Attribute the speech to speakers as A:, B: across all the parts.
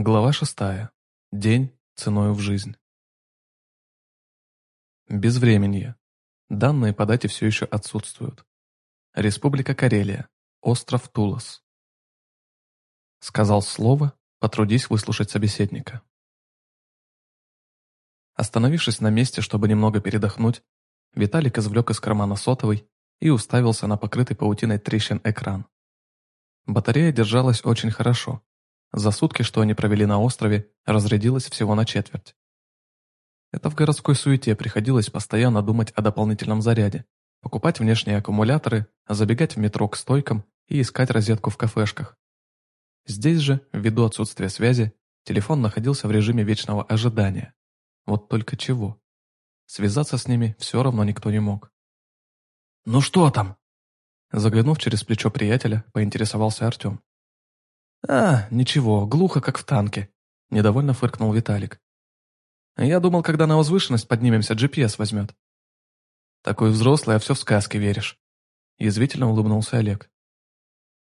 A: Глава шестая. День ценою в жизнь. Безвременье. Данные по дате все еще отсутствуют. Республика Карелия. Остров Тулас. Сказал слово, потрудись выслушать собеседника. Остановившись на месте, чтобы немного передохнуть, Виталик извлек из кармана сотовый и уставился на покрытый паутиной трещин экран. Батарея держалась очень хорошо, за сутки, что они провели на острове, разрядилась всего на четверть. Это в городской суете приходилось постоянно думать о дополнительном заряде, покупать внешние аккумуляторы, забегать в метро к стойкам и искать розетку в кафешках. Здесь же, ввиду отсутствия связи, телефон находился в режиме вечного ожидания. Вот только чего? Связаться с ними все равно никто не мог.
B: «Ну что там?»
A: Заглянув через плечо приятеля, поинтересовался Артем.
B: «А, ничего, глухо, как в танке», – недовольно фыркнул Виталик. «Я думал, когда на возвышенность поднимемся, GPS возьмет».
A: «Такой взрослый, а все в сказки веришь», – язвительно улыбнулся Олег.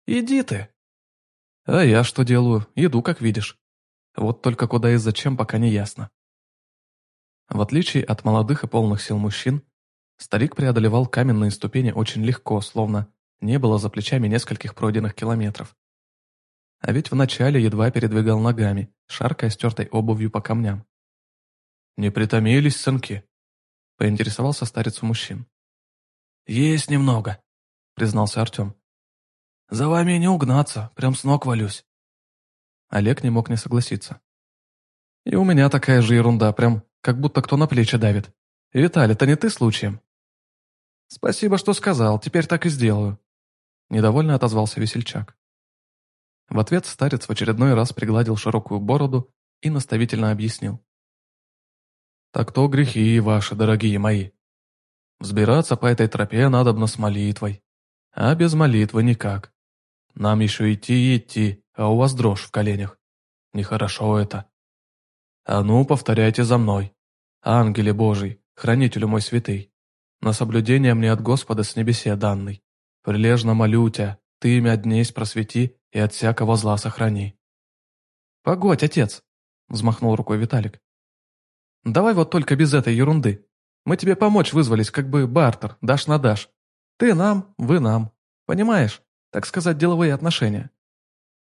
B: «Иди ты».
A: «А я что делаю? Иду, как видишь. Вот только куда и зачем, пока не ясно». В отличие от молодых и полных сил мужчин, старик преодолевал каменные ступени очень легко, словно не было за плечами нескольких пройденных километров. А ведь вначале едва передвигал ногами, шаркая стертой обувью по камням.
B: «Не притомились, сынки?» – поинтересовался старец у мужчин. «Есть немного», – признался Артем. «За вами не угнаться, прям с ног валюсь».
A: Олег не мог не согласиться. «И у меня такая же ерунда, прям как будто кто на плечи давит. Виталий, это не ты случаем?» «Спасибо, что сказал, теперь так и сделаю», – недовольно отозвался весельчак. В ответ старец в очередной раз пригладил широкую бороду и наставительно объяснил. «Так то грехи ваши, дорогие мои. Взбираться по этой тропе надобно с молитвой, а без молитвы никак. Нам еще идти и идти, а у вас дрожь в коленях. Нехорошо это. А ну, повторяйте за мной. Ангеле Божий, хранителю мой святый, на соблюдение мне от Господа с небесе данный. Прилежно молю тебя, ты имя днесь просвети и от всякого зла сохрани.
B: «Погодь, отец!» – взмахнул рукой Виталик. «Давай вот только без этой ерунды. Мы тебе помочь вызвались, как бы бартер, дашь на дашь. Ты нам, вы нам. Понимаешь? Так сказать, деловые отношения.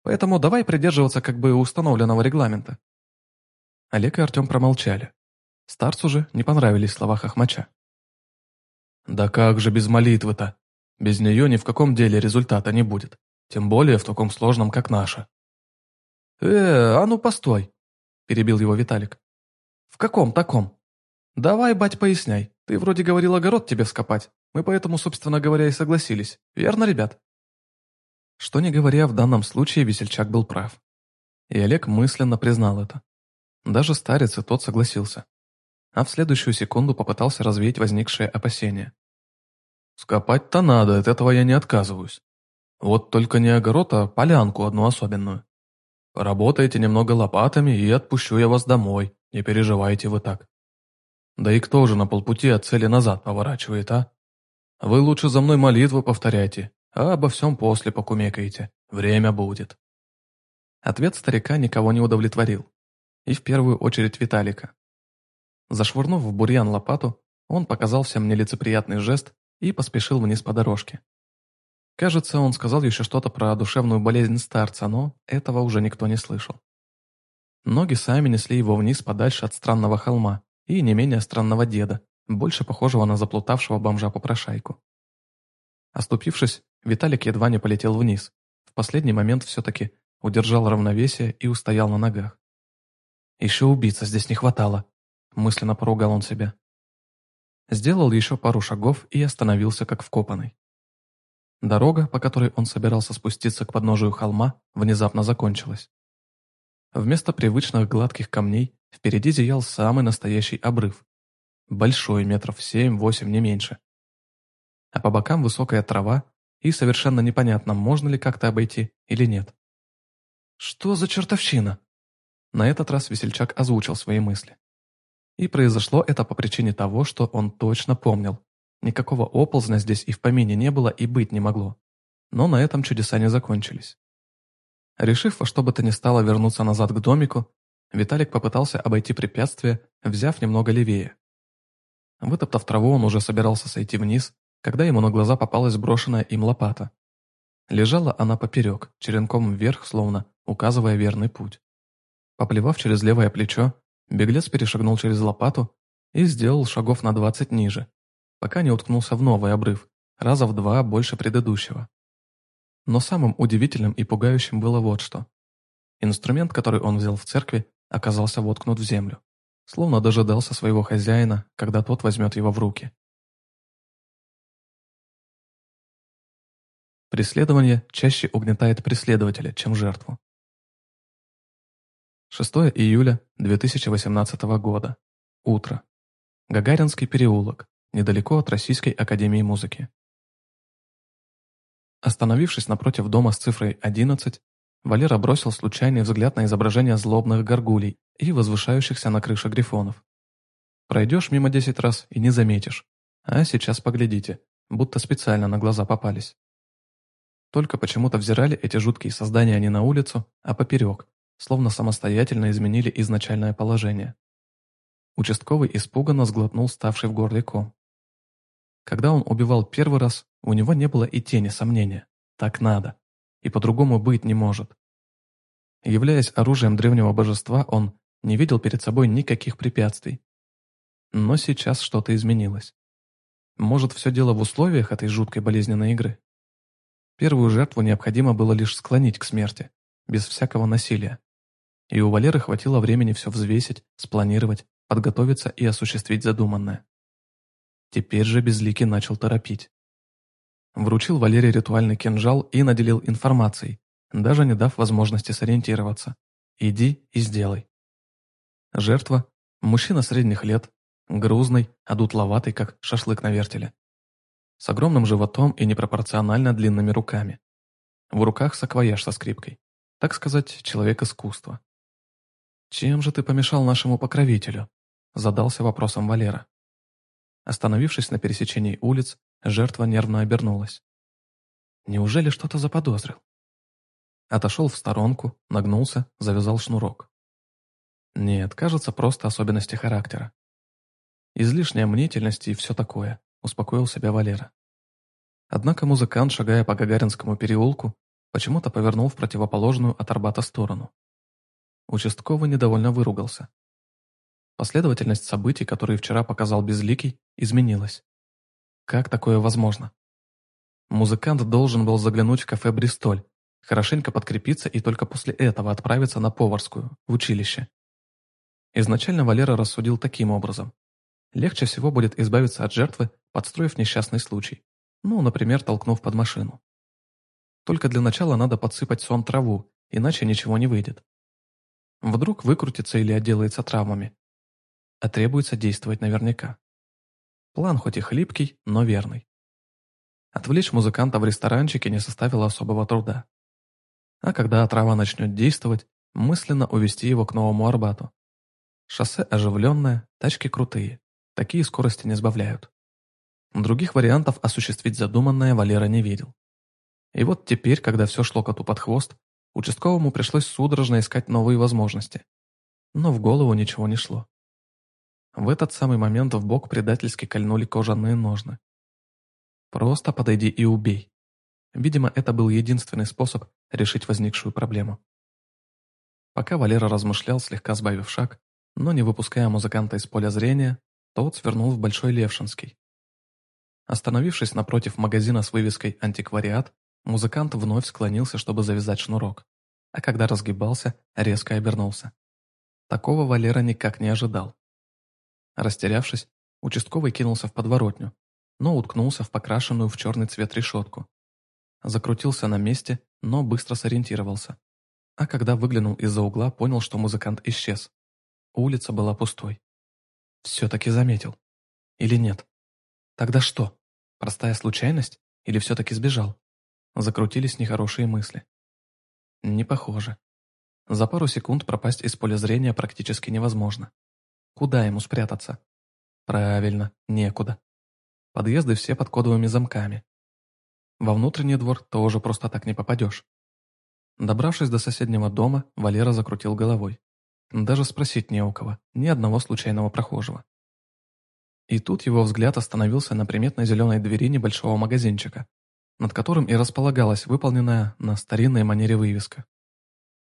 B: Поэтому давай придерживаться как бы установленного регламента».
A: Олег и Артем промолчали. Старцу же не понравились слова Хохмача. «Да как же без молитвы-то? Без нее ни в каком деле результата не будет. Тем более в таком сложном, как наше.
B: «Э, а ну постой!» – перебил его Виталик. «В каком таком? Давай, бать, поясняй. Ты вроде говорил огород тебе вскопать. Мы поэтому, собственно говоря, и согласились. Верно, ребят?»
A: Что не говоря, в данном случае весельчак был прав. И Олег мысленно признал это. Даже старец и тот согласился. А в следующую секунду попытался развеять возникшее опасение.
B: «Скопать-то надо, от этого я не отказываюсь. Вот только не огород, а полянку одну особенную. Поработайте немного лопатами и отпущу я вас домой, не переживайте вы так. Да и кто же на полпути от цели назад поворачивает, а? Вы лучше за мной молитву повторяйте, а обо всем после покумекаете. Время будет.
A: Ответ старика никого не удовлетворил. И в первую очередь Виталика. Зашвырнув в бурьян лопату, он показал всем нелицеприятный жест и поспешил вниз по дорожке. Кажется, он сказал еще что-то про душевную болезнь старца, но этого уже никто не слышал. Ноги сами несли его вниз подальше от странного холма и не менее странного деда, больше похожего на заплутавшего бомжа-попрошайку. Оступившись, Виталик едва не полетел вниз. В последний момент все-таки удержал равновесие и устоял на ногах. «Еще убийца здесь не хватало», – мысленно поругал он себя. Сделал еще пару шагов и остановился как вкопанный. Дорога, по которой он собирался спуститься к подножию холма, внезапно закончилась. Вместо привычных гладких камней впереди зиял самый настоящий обрыв. Большой, метров семь-восемь, не меньше. А по бокам высокая трава, и совершенно непонятно, можно ли как-то обойти или нет.
B: «Что за чертовщина?»
A: На этот раз весельчак озвучил свои мысли. И произошло это по причине того, что он точно помнил. Никакого оползня здесь и в помине не было и быть не могло. Но на этом чудеса не закончились. Решив во что бы то ни стало вернуться назад к домику, Виталик попытался обойти препятствие, взяв немного левее. Вытоптав траву, он уже собирался сойти вниз, когда ему на глаза попалась брошенная им лопата. Лежала она поперек, черенком вверх, словно указывая верный путь. Поплевав через левое плечо, беглец перешагнул через лопату и сделал шагов на двадцать ниже, пока не уткнулся в новый обрыв, раза в два больше предыдущего. Но самым удивительным и пугающим было вот что. Инструмент, который он взял в церкви, оказался воткнут в землю, словно дожидался своего хозяина, когда тот возьмет его в руки. Преследование чаще угнетает преследователя, чем жертву. 6 июля 2018 года. Утро. Гагаринский переулок, недалеко от Российской академии музыки. Остановившись напротив дома с цифрой 11, Валера бросил случайный взгляд на изображение злобных горгулей и возвышающихся на крыше грифонов. Пройдешь мимо десять раз и не заметишь. А сейчас поглядите, будто специально на глаза попались. Только почему-то взирали эти жуткие создания не на улицу, а поперек, словно самостоятельно изменили изначальное положение. Участковый испуганно сглотнул ставший в горле ком. Когда он убивал первый раз, у него не было и тени сомнения. Так надо и по-другому быть не может. Являясь оружием древнего божества, он не видел перед собой никаких препятствий. Но сейчас что-то изменилось. Может, все дело в условиях этой жуткой болезненной игры? Первую жертву необходимо было лишь склонить к смерти, без всякого насилия. И у Валеры хватило времени все взвесить, спланировать, подготовиться и осуществить задуманное. Теперь же Безликий начал торопить. Вручил Валерий ритуальный кинжал и наделил информацией, даже не дав возможности сориентироваться. «Иди и сделай». Жертва – мужчина средних лет, грузный, одутловатый, как шашлык на вертеле. С огромным животом и непропорционально длинными руками. В руках саквояж со скрипкой. Так сказать, человек искусства. «Чем же ты помешал нашему покровителю?» – задался вопросом Валера. Остановившись на пересечении улиц, Жертва нервно обернулась. Неужели что-то заподозрил? Отошел в сторонку, нагнулся, завязал шнурок. Нет, кажется, просто особенности характера. Излишняя мнительность и все такое, успокоил себя Валера. Однако музыкант, шагая по Гагаринскому переулку, почему-то повернул в противоположную от Арбата сторону. Участковый недовольно выругался. Последовательность событий, которые вчера показал Безликий, изменилась. Как такое возможно? Музыкант должен был заглянуть в кафе «Бристоль», хорошенько подкрепиться и только после этого отправиться на Поварскую, в училище. Изначально Валера рассудил таким образом. Легче всего будет избавиться от жертвы, подстроив несчастный случай. Ну, например, толкнув под машину. Только для начала надо подсыпать сон траву, иначе ничего не выйдет. Вдруг выкрутится или отделается травмами. А требуется действовать наверняка. План хоть и хлипкий, но верный. Отвлечь музыканта в ресторанчике не составило особого труда. А когда отрава начнет действовать, мысленно увести его к Новому Арбату. Шоссе оживленное, тачки крутые. Такие скорости не сбавляют. Других вариантов осуществить задуманное Валера не видел. И вот теперь, когда все шло коту под хвост, участковому пришлось судорожно искать новые возможности. Но в голову ничего не шло. В этот самый момент в бок предательски кольнули кожаные ножны. Просто подойди и убей. Видимо, это был единственный способ решить возникшую проблему. Пока Валера размышлял, слегка сбавив шаг, но не выпуская музыканта из поля зрения, тот свернул в Большой Левшинский. Остановившись напротив магазина с вывеской «Антиквариат», музыкант вновь склонился, чтобы завязать шнурок, а когда разгибался, резко обернулся. Такого Валера никак не ожидал. Растерявшись, участковый кинулся в подворотню, но уткнулся в покрашенную в черный цвет решетку. Закрутился на месте, но быстро сориентировался. А когда выглянул из-за угла, понял, что музыкант исчез. Улица была пустой. Все-таки заметил. Или нет? Тогда что? Простая случайность? Или все-таки сбежал? Закрутились нехорошие мысли. Не похоже. За пару секунд пропасть из поля зрения практически невозможно. Куда ему спрятаться? Правильно, некуда. Подъезды все под кодовыми замками. Во внутренний двор тоже просто так не попадешь. Добравшись до соседнего дома, Валера закрутил головой. Даже спросить не у кого, ни одного случайного прохожего. И тут его взгляд остановился на приметной зеленой двери небольшого магазинчика, над которым и располагалась выполненная на старинной манере вывеска.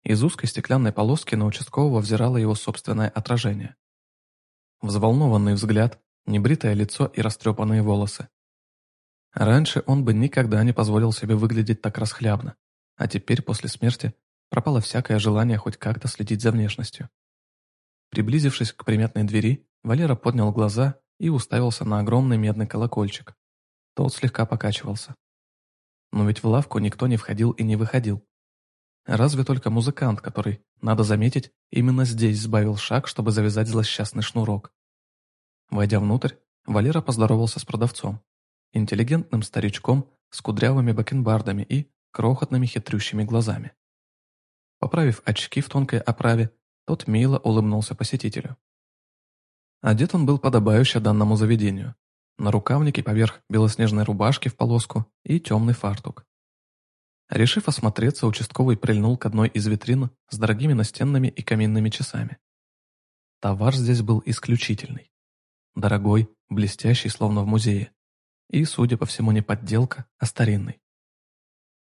A: Из узкой стеклянной полоски на участкового взирало его собственное отражение. Взволнованный взгляд, небритое лицо и растрепанные волосы. Раньше он бы никогда не позволил себе выглядеть так расхлябно, а теперь, после смерти, пропало всякое желание хоть как-то следить за внешностью. Приблизившись к приметной двери, Валера поднял глаза и уставился на огромный медный колокольчик. Тот слегка покачивался. Но ведь в лавку никто не входил и не выходил. Разве только музыкант, который, надо заметить, именно здесь сбавил шаг, чтобы завязать злосчастный шнурок. Войдя внутрь, Валера поздоровался с продавцом, интеллигентным старичком с кудрявыми бакенбардами и крохотными хитрющими глазами. Поправив очки в тонкой оправе, тот мило улыбнулся посетителю. Одет он был подобающе данному заведению. На рукавнике поверх белоснежной рубашки в полоску и темный фартук. Решив осмотреться, участковый прильнул к одной из витрин с дорогими настенными и каминными часами. Товар здесь был исключительный. Дорогой, блестящий, словно в музее. И, судя по всему, не подделка, а старинный.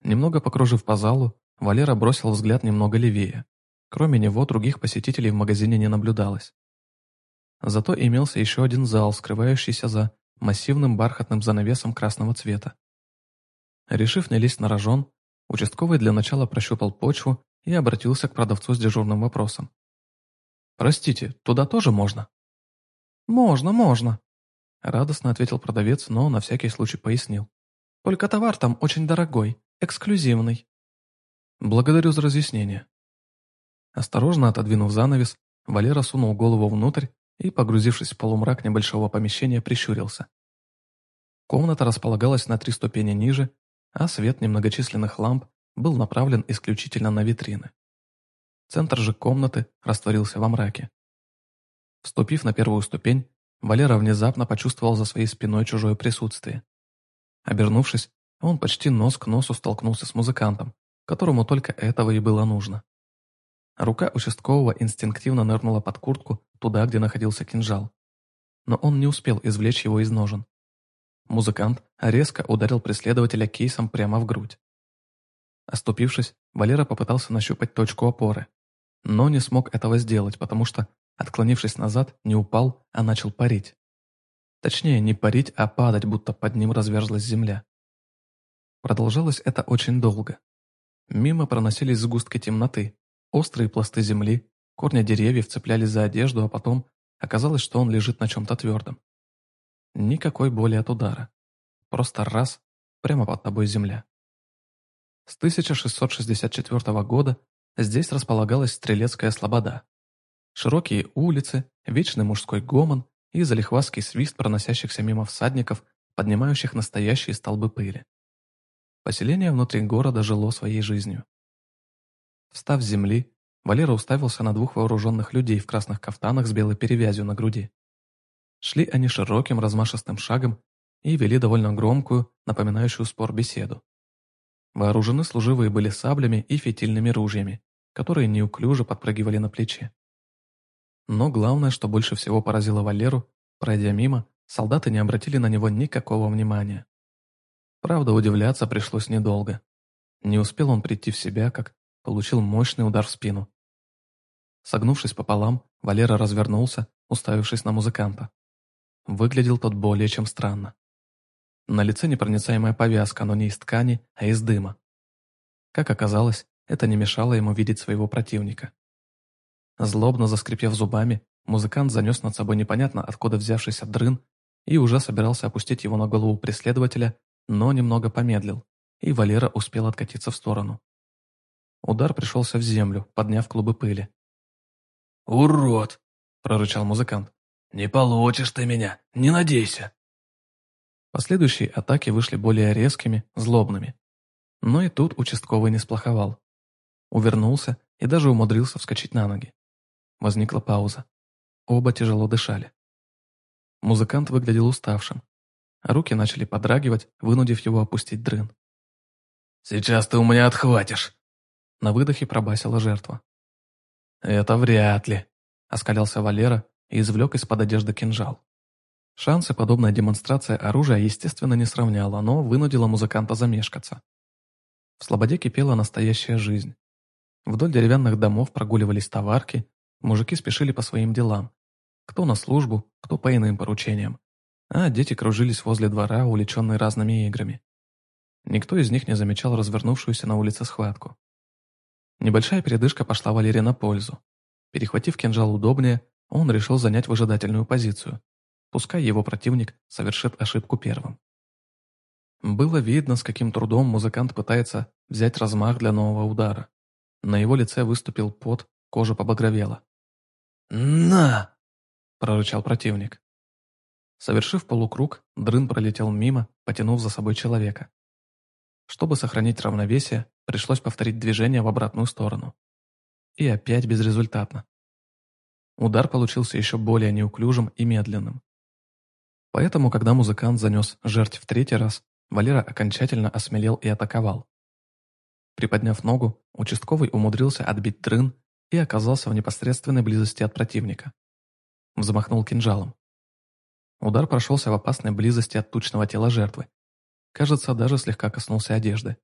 A: Немного покружив по залу, Валера бросил взгляд немного левее. Кроме него, других посетителей в магазине не наблюдалось. Зато имелся еще один зал, скрывающийся за массивным бархатным занавесом красного цвета. Решив не лезть на рожон, Участковый для начала прощупал почву и обратился к продавцу с дежурным вопросом. «Простите, туда тоже можно?» «Можно, можно», — радостно ответил продавец, но на всякий случай пояснил. «Только товар там очень дорогой, эксклюзивный». «Благодарю за разъяснение». Осторожно отодвинув занавес, Валера сунул голову внутрь и, погрузившись в полумрак небольшого помещения, прищурился. Комната располагалась на три ступени ниже а свет немногочисленных ламп был направлен исключительно на витрины. Центр же комнаты растворился во мраке. Вступив на первую ступень, Валера внезапно почувствовал за своей спиной чужое присутствие. Обернувшись, он почти нос к носу столкнулся с музыкантом, которому только этого и было нужно. Рука участкового инстинктивно нырнула под куртку туда, где находился кинжал. Но он не успел извлечь его из ножен. Музыкант резко ударил преследователя кейсом прямо в грудь. Оступившись, Валера попытался нащупать точку опоры, но не смог этого сделать, потому что, отклонившись назад, не упал, а начал парить. Точнее, не парить, а падать, будто под ним разверзлась земля. Продолжалось это очень долго. Мимо проносились сгустки темноты, острые пласты земли, корни деревьев цеплялись за одежду, а потом оказалось, что он лежит на чем-то твердом. Никакой боли от удара. Просто раз, прямо под тобой земля. С 1664 года здесь располагалась Стрелецкая слобода. Широкие улицы, вечный мужской гомон и залихвастский свист проносящихся мимо всадников, поднимающих настоящие столбы пыли. Поселение внутри города жило своей жизнью. Встав с земли, Валера уставился на двух вооруженных людей в красных кафтанах с белой перевязью на груди. Шли они широким размашистым шагом и вели довольно громкую, напоминающую спор беседу. Вооружены служивые были саблями и фитильными ружьями, которые неуклюже подпрыгивали на плече. Но главное, что больше всего поразило Валеру, пройдя мимо, солдаты не обратили на него никакого внимания. Правда, удивляться пришлось недолго. Не успел он прийти в себя, как получил мощный удар в спину. Согнувшись пополам, Валера развернулся, уставившись на музыканта. Выглядел тот более чем странно. На лице непроницаемая повязка, но не из ткани, а из дыма. Как оказалось, это не мешало ему видеть своего противника. Злобно заскрипев зубами, музыкант занес над собой непонятно откуда взявшийся дрын и уже собирался опустить его на голову преследователя, но немного помедлил, и Валера успел откатиться в сторону. Удар пришелся в землю, подняв клубы пыли.
B: «Урод!»
A: – прорычал музыкант.
B: «Не получишь ты меня, не надейся!»
A: Последующие атаки вышли более резкими, злобными. Но и тут участковый не сплоховал. Увернулся и даже умудрился вскочить на ноги. Возникла пауза. Оба тяжело дышали. Музыкант выглядел уставшим. А руки начали подрагивать, вынудив его опустить дрын.
B: «Сейчас ты у меня отхватишь!»
A: На выдохе пробасила жертва. «Это вряд ли», — оскалялся Валера и извлек из-под одежды кинжал. Шансы подобная демонстрация оружия, естественно, не сравняла, но вынудила музыканта замешкаться. В Слободе кипела настоящая жизнь. Вдоль деревянных домов прогуливались товарки, мужики спешили по своим делам. Кто на службу, кто по иным поручениям. А дети кружились возле двора, увлеченные разными играми. Никто из них не замечал развернувшуюся на улице схватку. Небольшая передышка пошла Валерия на пользу. Перехватив кинжал удобнее, он решил занять выжидательную позицию. Пускай его противник совершит ошибку первым. Было видно, с каким трудом музыкант пытается взять размах для нового удара. На его лице выступил пот, кожа побагровела. «На!» – прорычал противник. Совершив полукруг, дрын пролетел мимо, потянув за собой человека. Чтобы сохранить равновесие, пришлось повторить движение в обратную сторону. И опять безрезультатно. Удар получился еще более неуклюжим и медленным. Поэтому, когда музыкант занес жертв в третий раз, Валера окончательно осмелел и атаковал. Приподняв ногу, участковый умудрился отбить дрын и оказался в непосредственной близости от противника. Взмахнул кинжалом. Удар прошелся в опасной близости от тучного тела жертвы, Кажется, даже слегка коснулся одежды.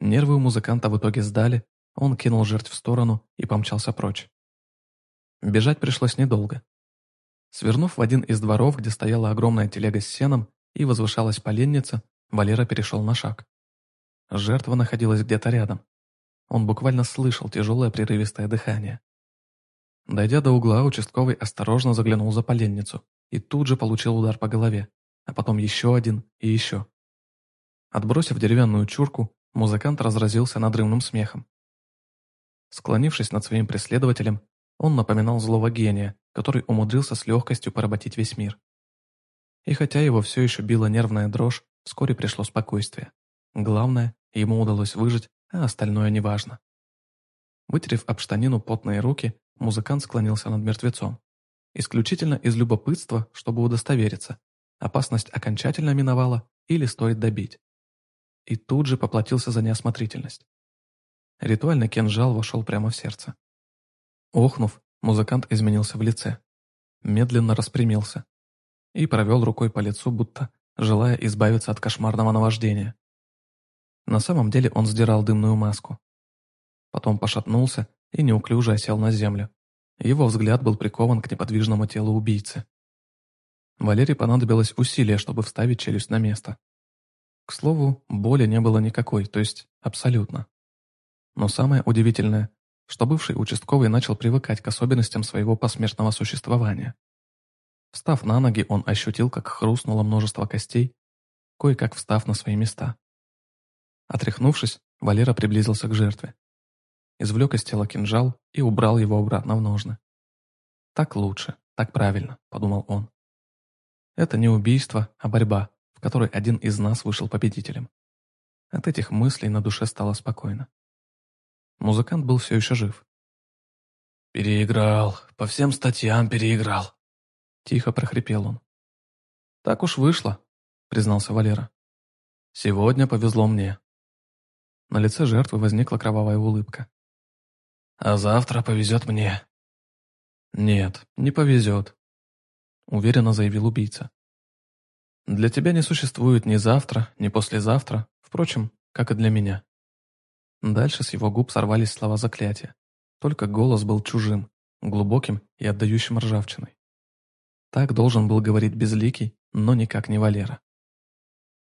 A: Нервы у музыканта в итоге сдали, он кинул жертв в сторону и помчался прочь. Бежать пришлось недолго. Свернув в один из дворов, где стояла огромная телега с сеном и возвышалась поленница, Валера перешел на шаг. Жертва находилась где-то рядом. Он буквально слышал тяжелое прерывистое дыхание. Дойдя до угла, участковый осторожно заглянул за поленницу и тут же получил удар по голове, а потом еще один и еще. Отбросив деревянную чурку, музыкант разразился надрывным смехом. Склонившись над своим преследователем, он напоминал злого гения, который умудрился с легкостью поработить весь мир. И хотя его все еще била нервная дрожь, вскоре пришло спокойствие. Главное, ему удалось выжить, а остальное неважно. Вытерев об штанину потные руки, музыкант склонился над мертвецом. Исключительно из любопытства, чтобы удостовериться, опасность окончательно миновала или стоит добить и тут же поплатился за неосмотрительность. Ритуальный кинжал вошел прямо в сердце. Охнув, музыкант изменился в лице, медленно распрямился и провел рукой по лицу, будто желая избавиться от кошмарного наваждения. На самом деле он сдирал дымную маску. Потом пошатнулся и неуклюже осел на землю. Его взгляд был прикован к неподвижному телу убийцы. Валерии понадобилось усилие, чтобы вставить челюсть на место. К слову, боли не было никакой, то есть абсолютно. Но самое удивительное, что бывший участковый начал привыкать к особенностям своего посмертного существования. Встав на ноги, он ощутил, как хрустнуло множество костей, кое-как встав на свои места. Отряхнувшись, Валера приблизился к жертве. Извлек из тела кинжал и убрал его обратно в ножны. «Так лучше, так правильно», — подумал он. «Это не убийство, а борьба, в которой один из нас вышел победителем. От этих мыслей на душе стало спокойно. Музыкант был все еще жив.
B: «Переиграл, по всем статьям переиграл», — тихо прохрипел он.
A: «Так уж вышло», — признался Валера.
B: «Сегодня повезло мне».
A: На лице жертвы возникла кровавая улыбка.
B: «А завтра повезет мне».
A: «Нет, не повезет», — уверенно заявил убийца. Для тебя не существует ни завтра, ни послезавтра, впрочем, как и для меня. Дальше с его губ сорвались слова заклятия. Только голос был чужим, глубоким и отдающим ржавчиной. Так должен был говорить Безликий, но никак не Валера.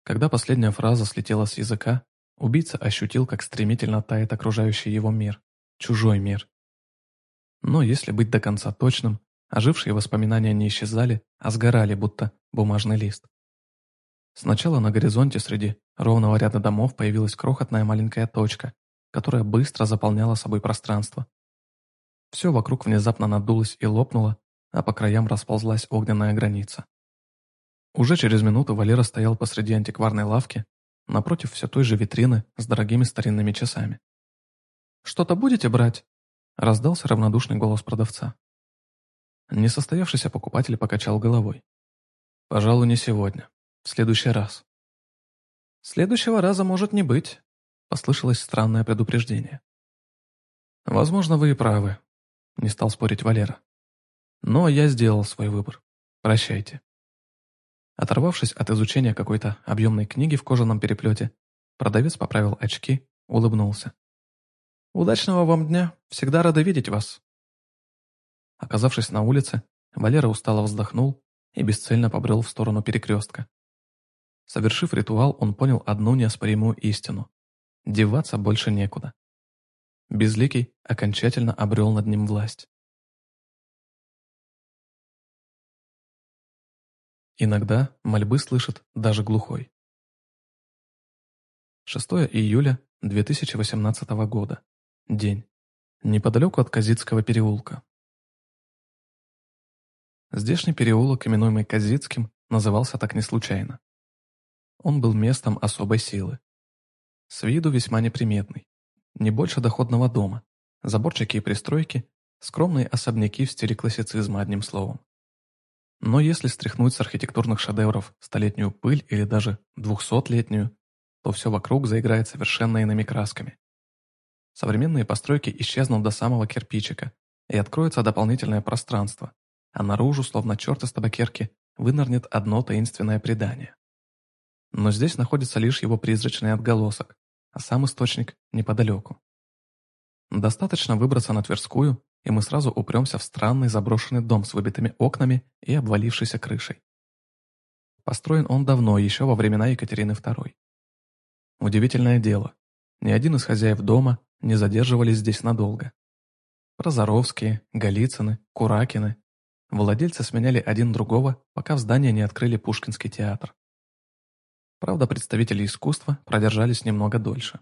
A: Когда последняя фраза слетела с языка, убийца ощутил, как стремительно тает окружающий его мир, чужой мир. Но если быть до конца точным, ожившие воспоминания не исчезали, а сгорали, будто бумажный лист. Сначала на горизонте среди ровного ряда домов появилась крохотная маленькая точка, которая быстро заполняла собой пространство. Все вокруг внезапно надулось и лопнуло, а по краям расползлась огненная граница. Уже через минуту Валера стоял посреди антикварной лавки, напротив все той же витрины с дорогими старинными часами. «Что-то будете брать?» – раздался равнодушный голос продавца. Несостоявшийся покупатель покачал головой. «Пожалуй, не сегодня. В следующий раз. Следующего раза может не быть, послышалось странное предупреждение. Возможно, вы и правы, не стал спорить Валера. Но я сделал свой выбор. Прощайте. Оторвавшись от изучения какой-то объемной книги в кожаном переплете, продавец поправил очки, улыбнулся. «Удачного вам дня! Всегда рада видеть вас!» Оказавшись на улице, Валера устало вздохнул и бесцельно побрел в сторону перекрестка. Совершив ритуал, он понял одну неоспоримую истину. Деваться больше некуда. Безликий окончательно обрел над ним власть. Иногда мольбы слышит даже глухой. 6 июля 2018 года. День. Неподалеку от Казицкого переулка. Здешний переулок, именуемый Казицким, назывался так не случайно. Он был местом особой силы. С виду весьма неприметный. Не больше доходного дома. Заборчики и пристройки, скромные особняки в стиле классицизма, одним словом. Но если стряхнуть с архитектурных шедевров столетнюю пыль или даже двухсотлетнюю, то все вокруг заиграет совершенно иными красками. Современные постройки исчезнут до самого кирпичика, и откроется дополнительное пространство, а наружу, словно черт из табакерки, вынырнет одно таинственное предание. Но здесь находится лишь его призрачный отголосок, а сам источник неподалеку. Достаточно выбраться на Тверскую и мы сразу упремся в странный заброшенный дом с выбитыми окнами и обвалившейся крышей. Построен он давно, еще во времена Екатерины II. Удивительное дело, ни один из хозяев дома не задерживались здесь надолго. Прозоровские, Голицыны, Куракины. Владельцы сменяли один другого, пока в здании не открыли Пушкинский театр. Правда, представители искусства продержались немного дольше.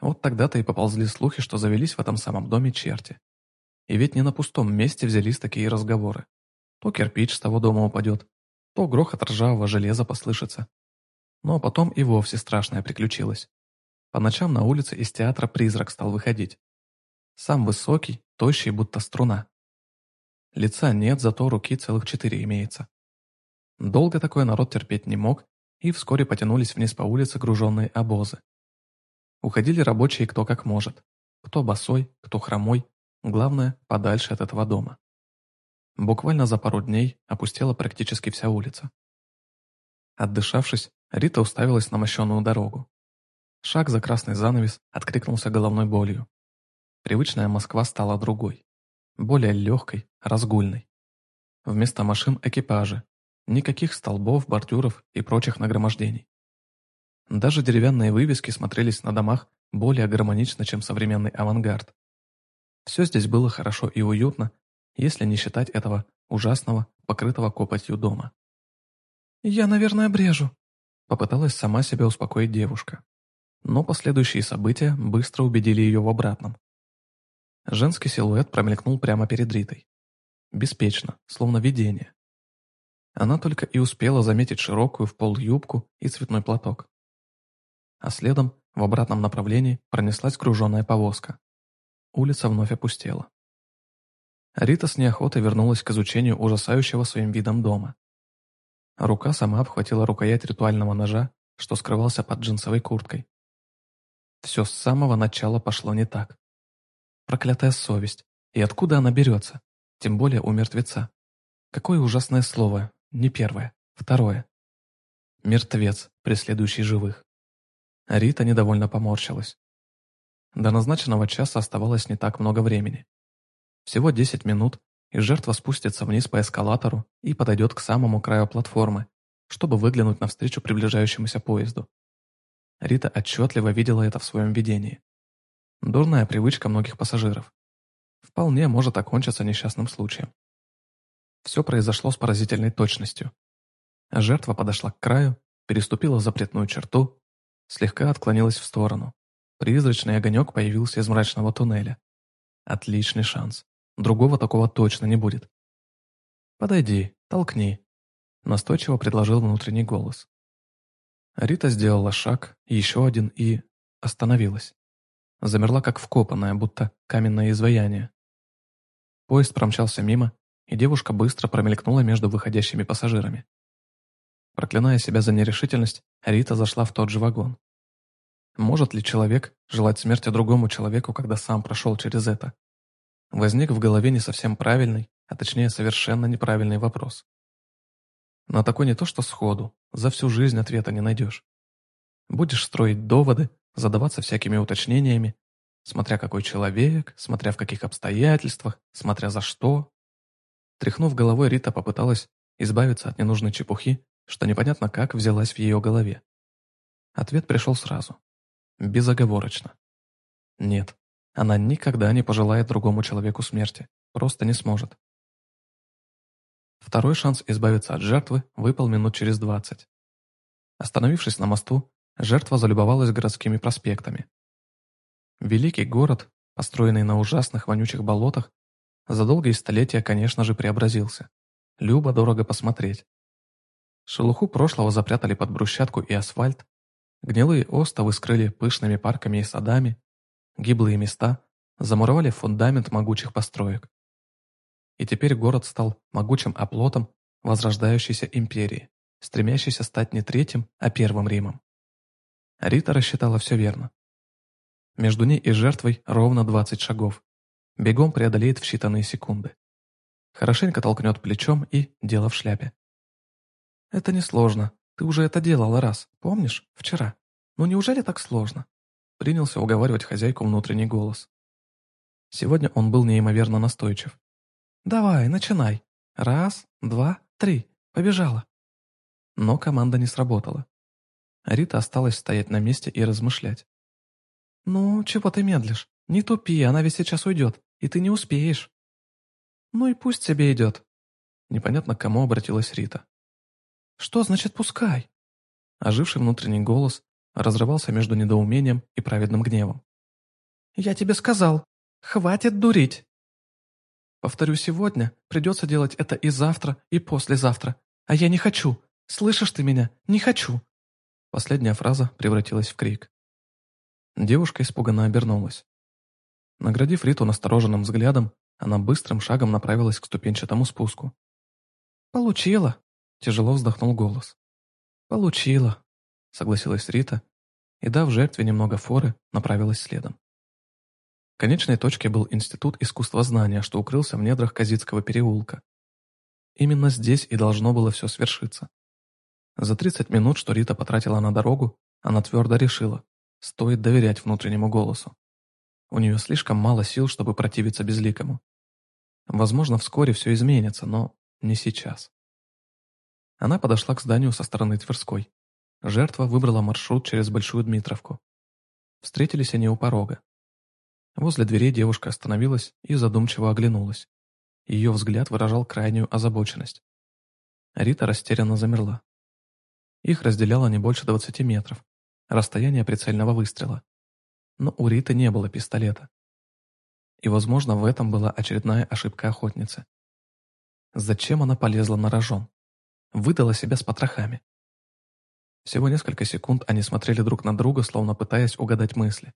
A: Вот тогда-то и поползли слухи, что завелись в этом самом доме черти. И ведь не на пустом месте взялись такие разговоры. То кирпич с того дома упадет, то грохот ржавого железа послышится. Но потом и вовсе страшное приключилось. По ночам на улице из театра призрак стал выходить. Сам высокий, тощий, будто струна. Лица нет, зато руки целых четыре имеется. Долго такой народ терпеть не мог, и вскоре потянулись вниз по улице груженные обозы. Уходили рабочие кто как может. Кто босой, кто хромой, Главное, подальше от этого дома. Буквально за пару дней опустела практически вся улица. Отдышавшись, Рита уставилась на мощенную дорогу. Шаг за красный занавес откликнулся головной болью. Привычная Москва стала другой. Более легкой, разгульной. Вместо машин экипажи. Никаких столбов, бордюров и прочих нагромождений. Даже деревянные вывески смотрелись на домах более гармонично, чем современный авангард. Все здесь было хорошо и уютно, если не считать этого ужасного, покрытого копотью дома. «Я, наверное, брежу», — попыталась сама себя успокоить девушка. Но последующие события быстро убедили ее в обратном. Женский силуэт промелькнул прямо перед Ритой. Беспечно, словно видение. Она только и успела заметить широкую в пол юбку и цветной платок. А следом, в обратном направлении, пронеслась груженная повозка. Улица вновь опустела. Рита с неохотой вернулась к изучению ужасающего своим видом дома. Рука сама обхватила рукоять ритуального ножа, что скрывался под джинсовой курткой. Все с самого начала пошло не так. Проклятая совесть. И откуда она берется? Тем более у мертвеца. Какое ужасное слово. Не первое. Второе. Мертвец, преследующий живых. Рита недовольно поморщилась. До назначенного часа оставалось не так много времени. Всего 10 минут, и жертва спустится вниз по эскалатору и подойдет к самому краю платформы, чтобы выглянуть навстречу приближающемуся поезду. Рита отчетливо видела это в своем видении. Дурная привычка многих пассажиров. Вполне может окончиться несчастным случаем. Все произошло с поразительной точностью. Жертва подошла к краю, переступила запретную черту, слегка отклонилась в сторону. Призрачный огонек появился из мрачного туннеля. Отличный шанс. Другого такого точно не будет. «Подойди, толкни», — настойчиво предложил внутренний голос. Рита сделала шаг, еще один и... остановилась. Замерла как вкопанная, будто каменное изваяние. Поезд промчался мимо, и девушка быстро промелькнула между выходящими пассажирами. Проклиная себя за нерешительность, Рита зашла в тот же вагон. Может ли человек желать смерти другому человеку, когда сам прошел через это? Возник в голове не совсем правильный, а точнее совершенно неправильный вопрос. На такой не то что сходу, за всю жизнь ответа не найдешь. Будешь строить доводы, задаваться всякими уточнениями, смотря какой человек, смотря в каких обстоятельствах, смотря за что. Тряхнув головой, Рита попыталась избавиться от ненужной чепухи, что непонятно как взялась в ее голове. Ответ пришел сразу. Безоговорочно. Нет, она никогда не пожелает другому человеку смерти. Просто не сможет. Второй шанс избавиться от жертвы выпал минут через двадцать. Остановившись на мосту, жертва залюбовалась городскими проспектами. Великий город, построенный на ужасных вонючих болотах, за долгие столетия, конечно же, преобразился. Любо дорого посмотреть. Шелуху прошлого запрятали под брусчатку и асфальт, гнилые остовы скрыли пышными парками и садами, гиблые места замуровали фундамент могучих построек. И теперь город стал могучим оплотом возрождающейся империи, стремящейся стать не третьим, а первым Римом. Рита рассчитала все верно. Между ней и жертвой ровно 20 шагов. Бегом преодолеет в считанные секунды. Хорошенько толкнет плечом и дело в шляпе. «Это несложно. Ты уже это делала раз, помнишь? Вчера. Ну неужели так сложно?» Принялся уговаривать хозяйку внутренний голос. Сегодня он был неимоверно настойчив. «Давай, начинай. Раз, два, три. Побежала». Но команда не сработала. Рита осталась стоять на месте и размышлять. «Ну, чего ты медлишь? Не тупи, она ведь сейчас уйдет, и ты не успеешь». «Ну и пусть себе идет». Непонятно к кому обратилась Рита. «Что значит «пускай»?» Оживший внутренний голос разрывался между недоумением и праведным гневом. «Я тебе сказал, хватит дурить!» «Повторю, сегодня придется делать это и завтра, и послезавтра, а я не хочу, слышишь ты меня, не хочу!» Последняя фраза превратилась в крик. Девушка испуганно обернулась. Наградив Риту настороженным взглядом, она быстрым шагом направилась к ступенчатому спуску. «Получила!» – тяжело вздохнул голос. «Получила!» – согласилась Рита и, дав жертве немного форы, направилась следом. Конечной точкой был Институт искусствознания, что укрылся в недрах Казицкого переулка. Именно здесь и должно было все свершиться. За 30 минут, что Рита потратила на дорогу, она твердо решила, Стоит доверять внутреннему голосу. У нее слишком мало сил, чтобы противиться безликому. Возможно, вскоре все изменится, но не сейчас. Она подошла к зданию со стороны Тверской. Жертва выбрала маршрут через Большую Дмитровку. Встретились они у порога. Возле дверей девушка остановилась и задумчиво оглянулась. Ее взгляд выражал крайнюю озабоченность. Рита растерянно замерла. Их разделяло не больше двадцати метров расстояние прицельного выстрела. Но у Риты не было пистолета. И, возможно, в этом была очередная ошибка охотницы. Зачем она полезла на рожон? Выдала себя с потрохами. Всего несколько секунд они смотрели друг на друга, словно пытаясь угадать мысли.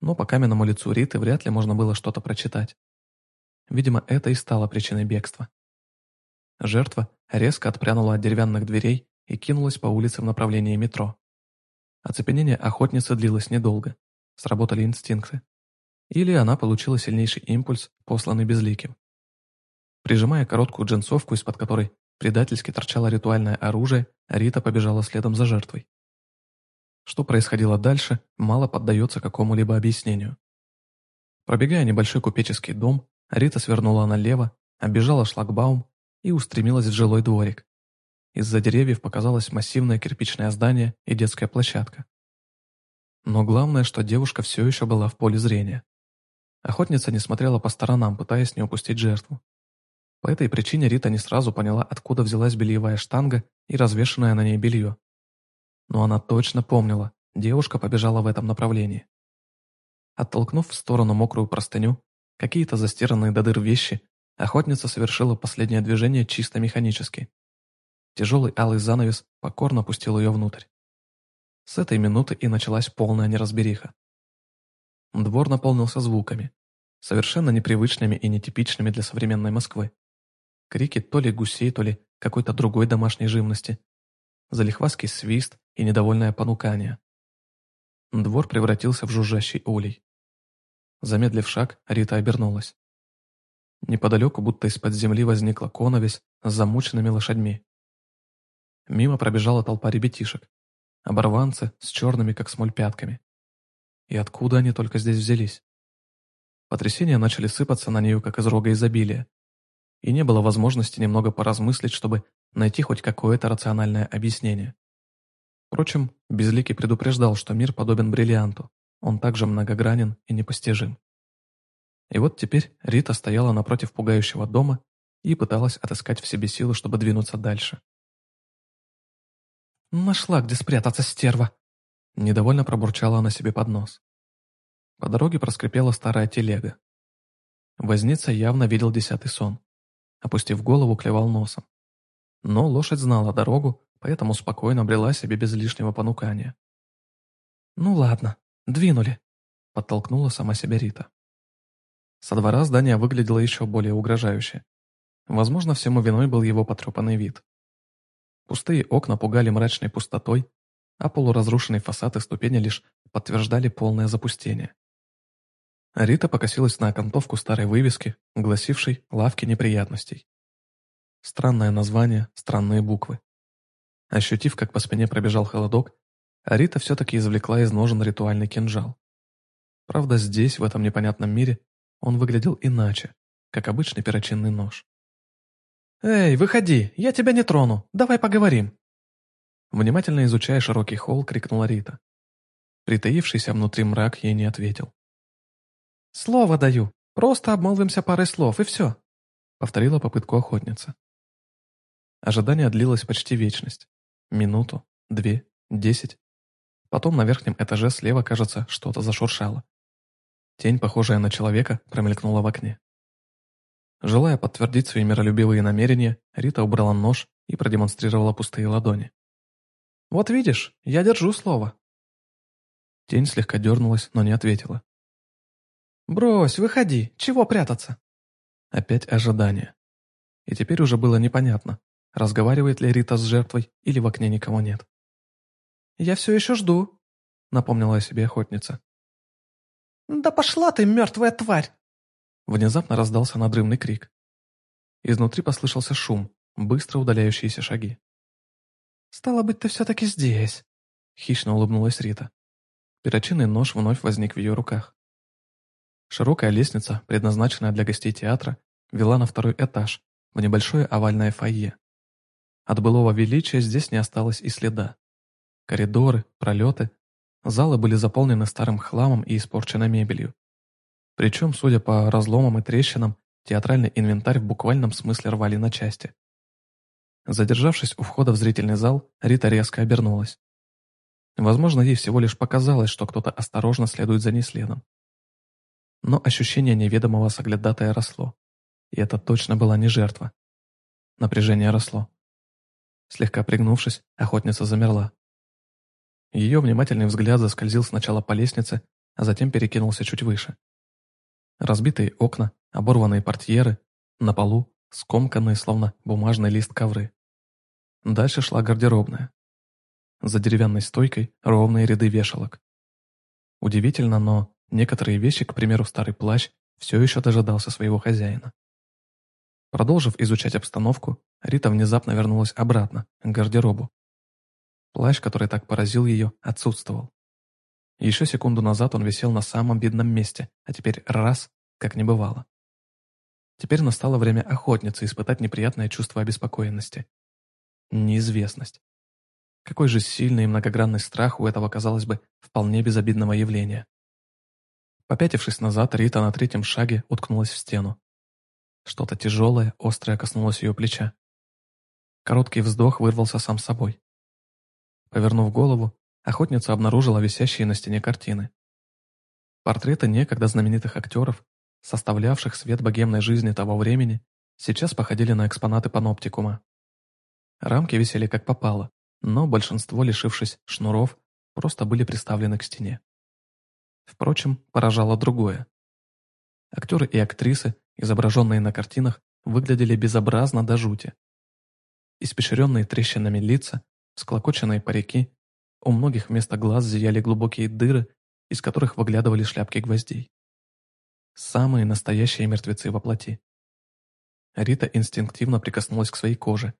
A: Но по каменному лицу Риты вряд ли можно было что-то прочитать. Видимо, это и стало причиной бегства. Жертва резко отпрянула от деревянных дверей и кинулась по улице в направлении метро. Оцепенение охотницы длилось недолго. Сработали инстинкты. Или она получила сильнейший импульс, посланный безликим. Прижимая короткую джинсовку, из-под которой предательски торчало ритуальное оружие, Рита побежала следом за жертвой. Что происходило дальше, мало поддается какому-либо объяснению. Пробегая небольшой купеческий дом, Рита свернула налево, оббежала шлагбаум и устремилась в жилой дворик. Из-за деревьев показалось массивное кирпичное здание и детская площадка. Но главное, что девушка все еще была в поле зрения. Охотница не смотрела по сторонам, пытаясь не упустить жертву. По этой причине Рита не сразу поняла, откуда взялась бельевая штанга и развешенное на ней белье. Но она точно помнила, девушка побежала в этом направлении. Оттолкнув в сторону мокрую простыню, какие-то застиранные до дыр вещи, охотница совершила последнее движение чисто механически. Тяжелый алый занавес покорно пустил ее внутрь. С этой минуты и началась полная неразбериха. Двор наполнился звуками, совершенно непривычными и нетипичными для современной Москвы. Крики то ли гусей, то ли какой-то другой домашней живности, залихвастский свист и недовольное понукание. Двор превратился в жужжащий улей. Замедлив шаг, Рита обернулась. Неподалеку, будто из-под земли, возникла коновесь с замученными лошадьми. Мимо пробежала толпа ребятишек, оборванцы с черными, как смоль, пятками. И откуда они только здесь взялись? Потрясения начали сыпаться на нее, как из рога изобилия, и не было возможности немного поразмыслить, чтобы найти хоть какое-то рациональное объяснение. Впрочем, Безликий предупреждал, что мир подобен бриллианту, он также многогранен и непостижим. И вот теперь Рита стояла напротив пугающего дома и пыталась отыскать в себе силы, чтобы двинуться дальше. «Нашла, где спрятаться, стерва!» Недовольно пробурчала она себе под нос. По дороге проскрипела старая телега. Возница явно видел десятый сон. Опустив голову, клевал носом. Но лошадь знала дорогу, поэтому спокойно брела себе без лишнего понукания. «Ну ладно, двинули», — подтолкнула сама себя Рита. Со двора здание выглядело еще более угрожающе. Возможно, всему виной был его потрепанный вид. Пустые окна пугали мрачной пустотой, а полуразрушенный фасад и ступени лишь подтверждали полное запустение. Рита покосилась на окантовку старой вывески, гласившей «Лавки неприятностей». Странное название, странные буквы. Ощутив, как по спине пробежал холодок, Рита все-таки извлекла из ножен ритуальный кинжал. Правда, здесь, в этом непонятном мире, он выглядел иначе, как обычный перочинный нож. «Эй, выходи, я тебя не трону, давай поговорим!» Внимательно изучая широкий холл, крикнула Рита. Притаившийся внутри мрак ей не ответил. «Слово даю, просто обмолвимся парой слов, и все», повторила попытку охотницы. Ожидание длилось почти вечность. Минуту, две, десять. Потом на верхнем этаже слева, кажется, что-то зашуршало. Тень, похожая на человека, промелькнула в окне. Желая подтвердить свои миролюбивые намерения, Рита убрала нож и продемонстрировала пустые ладони. «Вот видишь, я держу слово». Тень слегка дернулась, но не ответила. «Брось, выходи, чего прятаться?» Опять ожидание. И теперь уже было непонятно, разговаривает ли Рита с жертвой или в окне никого нет. «Я все еще жду», — напомнила о себе охотница. «Да пошла ты, мертвая тварь!» Внезапно раздался надрывный крик. Изнутри послышался шум, быстро удаляющиеся шаги. «Стало быть, ты все-таки здесь!» Хищно улыбнулась Рита. Перочинный нож вновь возник в ее руках. Широкая лестница, предназначенная для гостей театра, вела на второй этаж, в небольшое овальное фойе. От былого величия здесь не осталось и следа. Коридоры, пролеты, Залы были заполнены старым хламом и испорченной мебелью. Причем, судя по разломам и трещинам, театральный инвентарь в буквальном смысле рвали на части. Задержавшись у входа в зрительный зал, Рита резко обернулась. Возможно, ей всего лишь показалось, что кто-то осторожно следует за ней следом. Но ощущение неведомого соглядатая росло. И это точно была не жертва. Напряжение росло. Слегка пригнувшись, охотница замерла. Ее внимательный взгляд заскользил сначала по лестнице, а затем перекинулся чуть выше. Разбитые окна, оборванные портьеры, на полу скомканные, словно бумажный лист ковры. Дальше шла гардеробная. За деревянной стойкой ровные ряды вешалок. Удивительно, но некоторые вещи, к примеру, старый плащ, все еще дожидался своего хозяина. Продолжив изучать обстановку, Рита внезапно вернулась обратно, к гардеробу. Плащ, который так поразил ее, отсутствовал. Еще секунду назад он висел на самом видном месте, а теперь раз, как не бывало. Теперь настало время охотницы испытать неприятное чувство обеспокоенности. Неизвестность. Какой же сильный и многогранный страх у этого, казалось бы, вполне безобидного явления. Попятившись назад, Рита на третьем шаге уткнулась в стену. Что-то тяжелое, острое коснулось ее плеча. Короткий вздох вырвался сам собой. Повернув голову, охотница обнаружила висящие на стене картины. Портреты некогда знаменитых актеров, составлявших свет богемной жизни того времени, сейчас походили на экспонаты паноптикума. Рамки висели как попало, но большинство, лишившись шнуров, просто были приставлены к стене. Впрочем, поражало другое. Актеры и актрисы, изображенные на картинах, выглядели безобразно до жути. Испещренные трещинами лица, Склокоченные парики, У многих вместо глаз зияли глубокие дыры, из которых выглядывали шляпки гвоздей. Самые настоящие мертвецы во плоти. Рита инстинктивно прикоснулась к своей коже.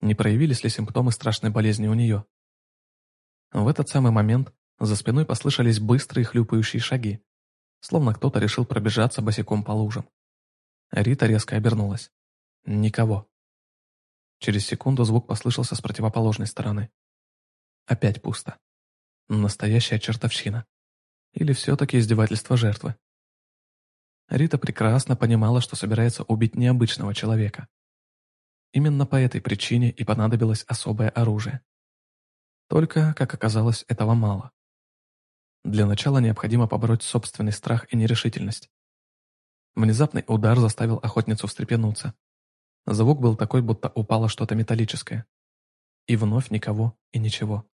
A: Не проявились ли симптомы страшной болезни у нее? В этот самый момент за спиной послышались быстрые хлюпающие шаги, словно кто-то решил пробежаться босиком по лужам. Рита резко обернулась. Никого. Через секунду звук послышался с противоположной стороны. Опять пусто. Настоящая чертовщина. Или все-таки издевательство жертвы. Рита прекрасно понимала, что собирается убить необычного человека. Именно по этой причине и понадобилось особое оружие. Только, как оказалось, этого мало. Для начала необходимо побороть собственный страх и нерешительность. Внезапный удар заставил охотницу встрепенуться. Звук был такой, будто упало что-то металлическое. И вновь никого и ничего.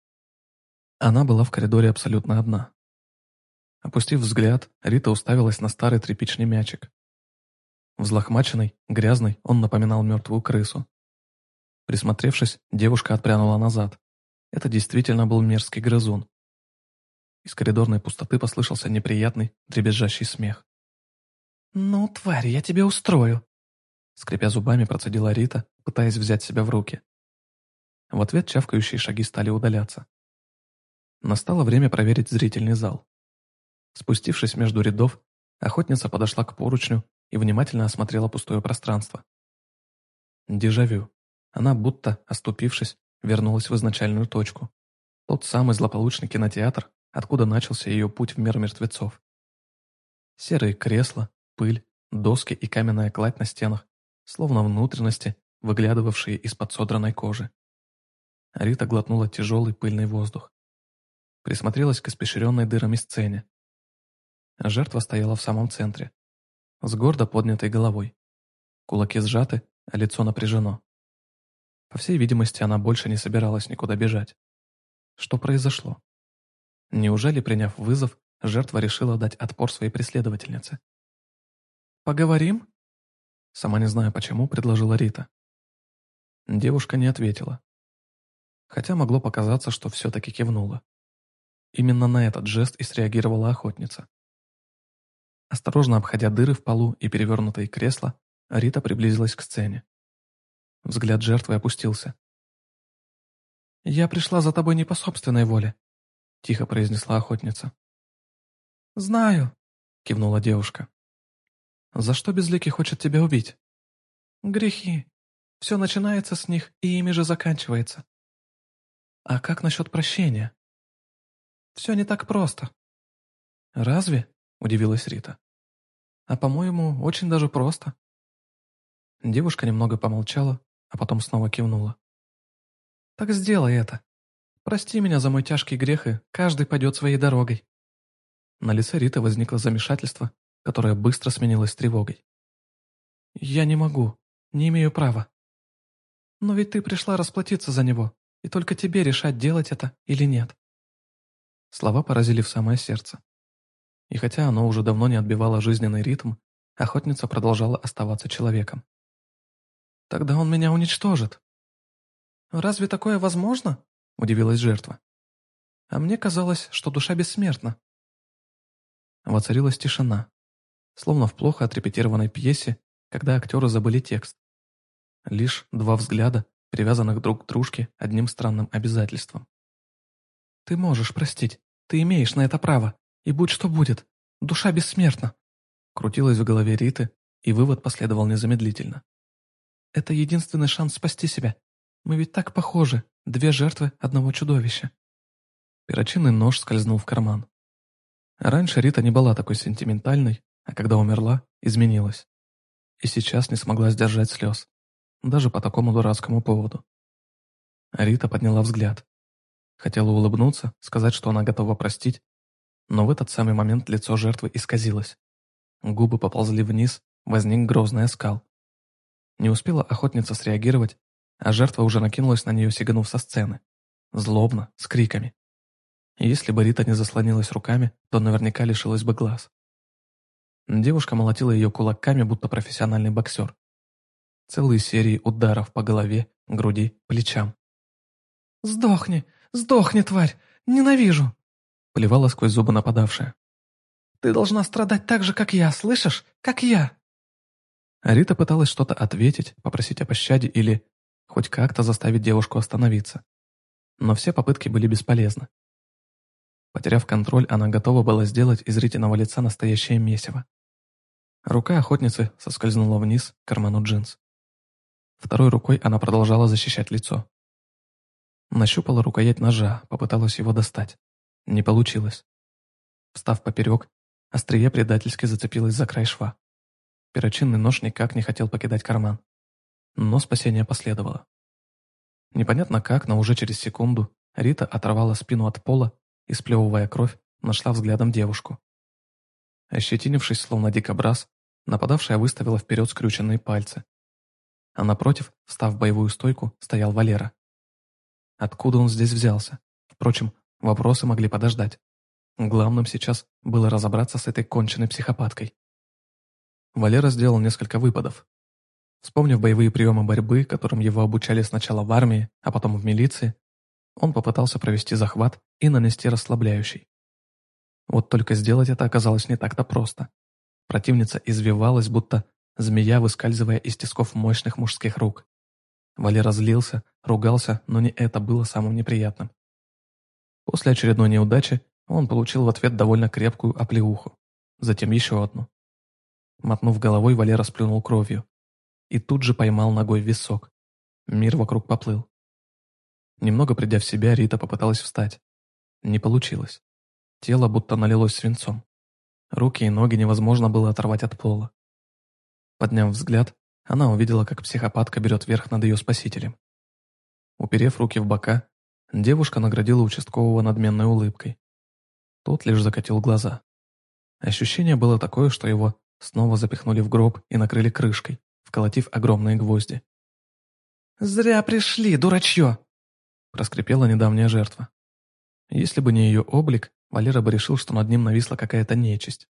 A: Она была в коридоре абсолютно одна. Опустив взгляд, Рита уставилась на старый тряпичный мячик. Взлохмаченный, грязный, он напоминал мертвую крысу. Присмотревшись, девушка отпрянула назад. Это действительно был мерзкий грызун. Из коридорной пустоты послышался неприятный, дребезжащий смех. «Ну, тварь, я тебе устрою!» Скрипя зубами, процедила Рита, пытаясь взять себя в руки. В ответ чавкающие шаги стали удаляться. Настало время проверить зрительный зал. Спустившись между рядов, охотница подошла к поручню и внимательно осмотрела пустое пространство. Дежавю. Она, будто оступившись, вернулась в изначальную точку. Тот самый злополучный кинотеатр, откуда начался ее путь в мир мертвецов. Серые кресла, пыль, доски и каменная кладь на стенах, словно внутренности, выглядывавшие из-под содранной кожи. Рита глотнула тяжелый пыльный воздух. Присмотрелась к испещренной дырами сцене, Жертва стояла в самом центре, с гордо поднятой головой. Кулаки сжаты, а лицо напряжено. По всей видимости, она больше не собиралась никуда бежать. Что произошло? Неужели, приняв вызов, жертва решила дать отпор своей преследовательнице? «Поговорим?» Сама не знаю почему, предложила Рита. Девушка не ответила. Хотя могло показаться, что все-таки кивнула. Именно на этот жест и среагировала охотница. Осторожно обходя дыры в полу и перевернутые кресла, Рита приблизилась к сцене. Взгляд жертвы опустился. «Я пришла за тобой не по собственной воле», — тихо произнесла охотница. «Знаю», — кивнула девушка. «За что Безликий хочет тебя убить?» «Грехи. Все начинается с них и ими же заканчивается». «А как насчет прощения?» «Все не так просто». «Разве?» – удивилась Рита. «А по-моему, очень даже просто». Девушка немного помолчала, а потом снова кивнула. «Так сделай это. Прости меня за мой тяжкий грех, и каждый пойдет своей дорогой». На лице Риты возникло замешательство, которое быстро сменилось тревогой. «Я не могу, не имею права. Но ведь ты пришла расплатиться за него, и только тебе решать, делать это или нет». Слова поразили в самое сердце. И хотя оно уже давно не отбивало жизненный ритм, охотница продолжала оставаться человеком. «Тогда он меня уничтожит». «Разве такое возможно?» – удивилась жертва. «А мне казалось, что душа бессмертна». Воцарилась тишина, словно в плохо отрепетированной пьесе, когда актеры забыли текст. Лишь два взгляда, привязанных друг к дружке одним странным обязательством. «Ты можешь простить, ты имеешь на это право», и будь что будет, душа бессмертна. Крутилась в голове Риты, и вывод последовал незамедлительно. Это единственный шанс спасти себя. Мы ведь так похожи, две жертвы одного чудовища. Перочинный нож скользнул в карман. Раньше Рита не была такой сентиментальной, а когда умерла, изменилась. И сейчас не смогла сдержать слез, даже по такому дурацкому поводу. Рита подняла взгляд. Хотела улыбнуться, сказать, что она готова простить, но в этот самый момент лицо жертвы исказилось. Губы поползли вниз, возник грозный оскал. Не успела охотница среагировать, а жертва уже накинулась на нее, сиганув со сцены. Злобно, с криками. Если бы Рита не заслонилась руками, то наверняка лишилась бы глаз. Девушка молотила ее кулаками, будто профессиональный боксер. Целые серии ударов по голове, груди, плечам. «Сдохни! Сдохни, тварь!
C: Ненавижу!»
A: Плевала сквозь зубы нападавшая.
C: «Ты должна страдать так же, как я, слышишь? Как я!»
A: Рита пыталась что-то ответить, попросить о пощаде или хоть как-то заставить девушку остановиться. Но все попытки были бесполезны. Потеряв контроль, она готова была сделать из Ритиного лица настоящее месиво. Рука охотницы соскользнула вниз к карману джинс. Второй рукой она продолжала защищать лицо. Нащупала рукоять ножа, попыталась его достать. Не получилось. Встав поперек, острие предательски зацепилось за край шва. Перочинный нож никак не хотел покидать карман. Но спасение последовало. Непонятно как, но уже через секунду Рита оторвала спину от пола и, сплевывая кровь, нашла взглядом девушку. Ощетинившись, словно дикобраз, нападавшая выставила вперед скрюченные пальцы. А напротив, встав в боевую стойку, стоял Валера. Откуда он здесь взялся? Впрочем, вопросы могли подождать. Главным сейчас было разобраться с этой конченной психопаткой. Валера сделал несколько выпадов. Вспомнив боевые приемы борьбы, которым его обучали сначала в армии, а потом в милиции, он попытался провести захват и нанести расслабляющий. Вот только сделать это оказалось не так-то просто. Противница извивалась, будто змея, выскальзывая из тисков мощных мужских рук. Валера злился, ругался, но не это было самым неприятным. После очередной неудачи он получил в ответ довольно крепкую оплеуху, затем еще одну. Мотнув головой, Валера сплюнул кровью. И тут же поймал ногой висок. Мир вокруг поплыл. Немного придя в себя, Рита попыталась встать. Не получилось. Тело будто налилось свинцом. Руки и ноги невозможно было оторвать от пола. Подняв взгляд, она увидела, как психопатка берет верх над ее спасителем. Уперев руки в бока, девушка наградила участкового надменной улыбкой. Тот лишь закатил глаза. Ощущение было такое, что его снова запихнули в гроб и накрыли крышкой, вколотив огромные гвозди.
C: «Зря пришли, дурачье!»
A: проскрипела недавняя жертва. Если бы не ее облик, Валера бы решил, что над ним нависла какая-то нечисть.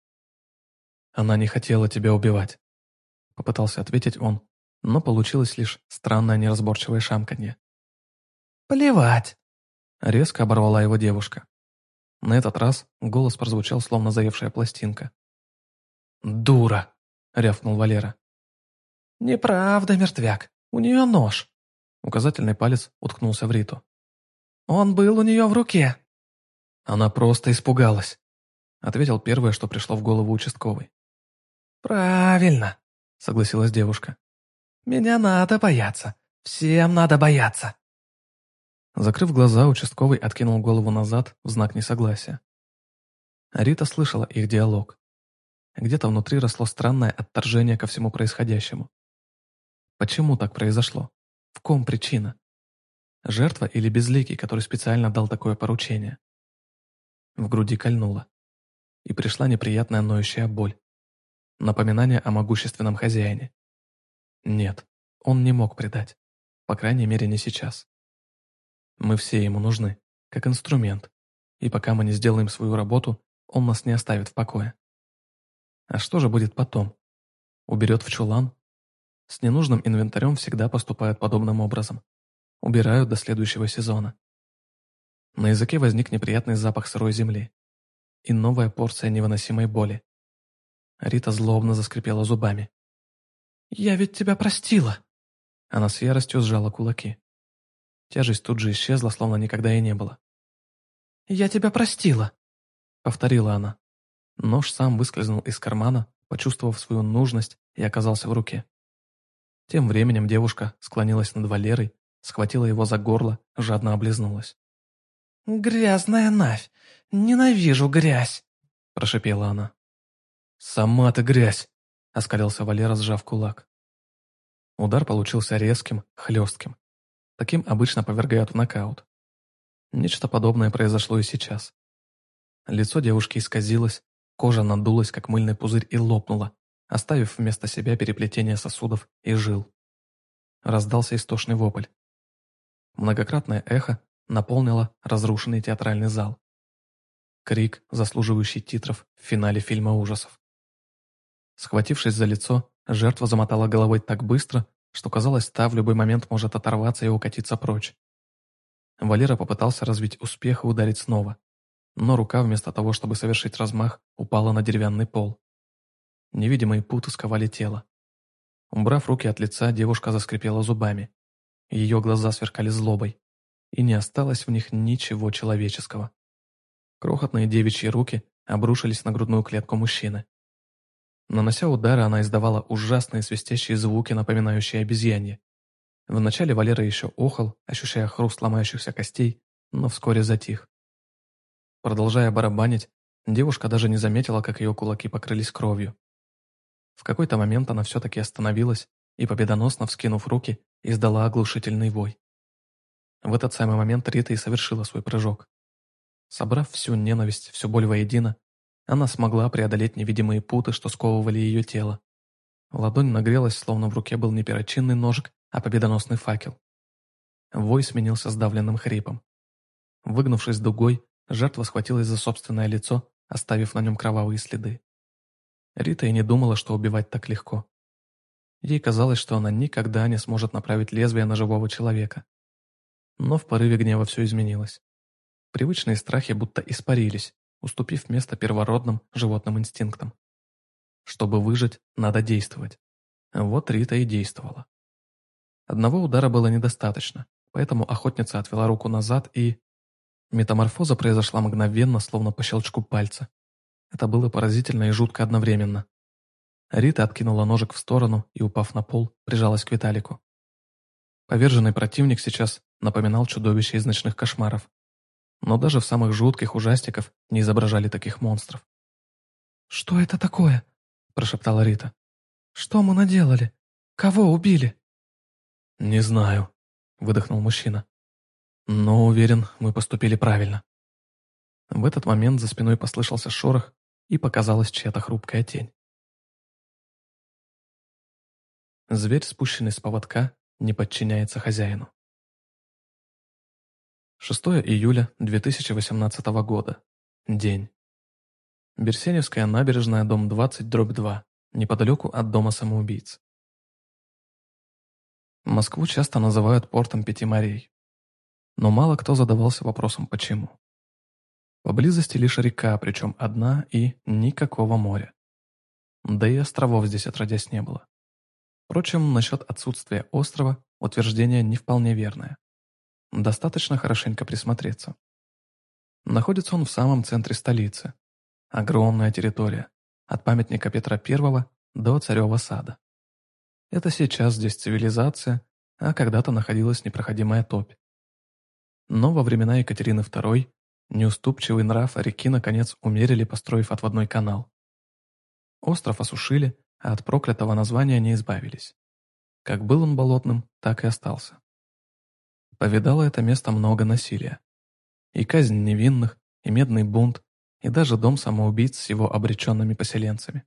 A: «Она не хотела тебя убивать», — попытался ответить он, но получилось лишь странное неразборчивое шамканье.
C: «Плевать!»
A: — резко оборвала его девушка. На этот раз голос прозвучал, словно заевшая пластинка. «Дура!» — рявкнул Валера.
C: «Неправда, мертвяк. У нее нож».
A: Указательный палец уткнулся в Риту.
C: «Он был у нее в руке».
A: «Она просто испугалась», — ответил первое, что пришло в голову участковый.
C: «Правильно», — согласилась девушка. «Меня надо бояться. Всем надо бояться».
A: Закрыв глаза, участковый откинул голову назад в знак несогласия. Рита слышала их диалог. Где-то внутри росло странное отторжение ко всему происходящему. Почему так произошло? В ком причина? Жертва или безликий, который специально дал такое поручение? В груди кольнуло. И пришла неприятная ноющая боль. Напоминание о могущественном хозяине. Нет, он не мог предать. По крайней мере, не сейчас. Мы все ему нужны, как инструмент. И пока мы не сделаем свою работу, он нас не оставит в покое. А что же будет потом? Уберет в чулан? С ненужным инвентарем всегда поступают подобным образом. Убирают до следующего сезона. На языке возник неприятный запах сырой земли. И новая порция невыносимой боли. Рита злобно заскрипела зубами.
C: «Я ведь тебя простила!»
A: Она с яростью сжала кулаки. Тяжесть тут же исчезла, словно никогда и не было.
C: «Я тебя простила!»
A: Повторила она. Нож сам выскользнул из кармана, почувствовав свою нужность, и оказался в руке. Тем временем девушка склонилась над Валерой, схватила его за горло, жадно облизнулась.
C: «Грязная навь! Ненавижу грязь!» – прошипела она.
A: «Сама ты грязь!» – оскалился Валера, сжав кулак. Удар получился резким, хлестким. Таким обычно повергают в нокаут. Нечто подобное произошло и сейчас. Лицо девушки исказилось, Кожа надулась, как мыльный пузырь, и лопнула, оставив вместо себя переплетение сосудов и жил. Раздался истошный вопль. Многократное эхо наполнило разрушенный театральный зал. Крик, заслуживающий титров в финале фильма ужасов. Схватившись за лицо, жертва замотала головой так быстро, что казалось, та в любой момент может оторваться и укатиться прочь. Валера попытался развить успех и ударить снова, но рука вместо того, чтобы совершить размах, упала на деревянный пол. Невидимые путы сковали тело. Убрав руки от лица, девушка заскрипела зубами. Ее глаза сверкали злобой, и не осталось в них ничего человеческого. Крохотные девичьи руки обрушились на грудную клетку мужчины. Нанося удары, она издавала ужасные свистящие звуки, напоминающие обезьянье. Вначале Валера еще охал, ощущая хруст ломающихся костей, но вскоре затих. Продолжая барабанить, девушка даже не заметила, как ее кулаки покрылись кровью. В какой-то момент она все-таки остановилась и, победоносно вскинув руки, издала оглушительный вой. В этот самый момент Рита и совершила свой прыжок. Собрав всю ненависть, всю боль воедино, она смогла преодолеть невидимые путы, что сковывали ее тело. Ладонь нагрелась, словно в руке был не перочинный ножик, а победоносный факел. Вой сменился сдавленным хрипом. Выгнувшись дугой, жертва схватилась за собственное лицо, оставив на нем кровавые следы. Рита и не думала, что убивать так легко. Ей казалось, что она никогда не сможет направить лезвие на живого человека. Но в порыве гнева все изменилось. Привычные страхи будто испарились, уступив место первородным животным инстинктам. Чтобы выжить, надо действовать. Вот Рита и действовала. Одного удара было недостаточно, поэтому охотница отвела руку назад и... Метаморфоза произошла мгновенно, словно по щелчку пальца. Это было поразительно и жутко одновременно. Рита откинула ножик в сторону и, упав на пол, прижалась к Виталику. Поверженный противник сейчас напоминал чудовище из ночных кошмаров но даже в самых жутких ужастиков не изображали таких монстров.
C: «Что это такое?» – прошептала Рита. «Что мы наделали? Кого убили?»
A: «Не знаю», – выдохнул мужчина. «Но уверен, мы поступили правильно». В этот момент за спиной послышался шорох, и показалась чья-то хрупкая тень. Зверь, спущенный с поводка, не подчиняется хозяину. 6 июля 2018 года. День. Берсеневская набережная, дом 20, дробь 2, неподалеку от дома самоубийц. Москву часто называют портом пяти морей. Но мало кто задавался вопросом «почему?». Поблизости лишь река, причем одна и никакого моря. Да и островов здесь отродясь не было. Впрочем, насчет отсутствия острова утверждение не вполне верное. Достаточно хорошенько присмотреться. Находится он в самом центре столицы. Огромная территория, от памятника Петра I до Царева сада. Это сейчас здесь цивилизация, а когда-то находилась непроходимая топь. Но во времена Екатерины II неуступчивый нрав реки наконец умерили, построив отводной канал. Остров осушили, а от проклятого названия не избавились. Как был он болотным, так и остался. Повидало это место много насилия. И казнь невинных, и медный бунт, и даже дом самоубийц с его обреченными поселенцами.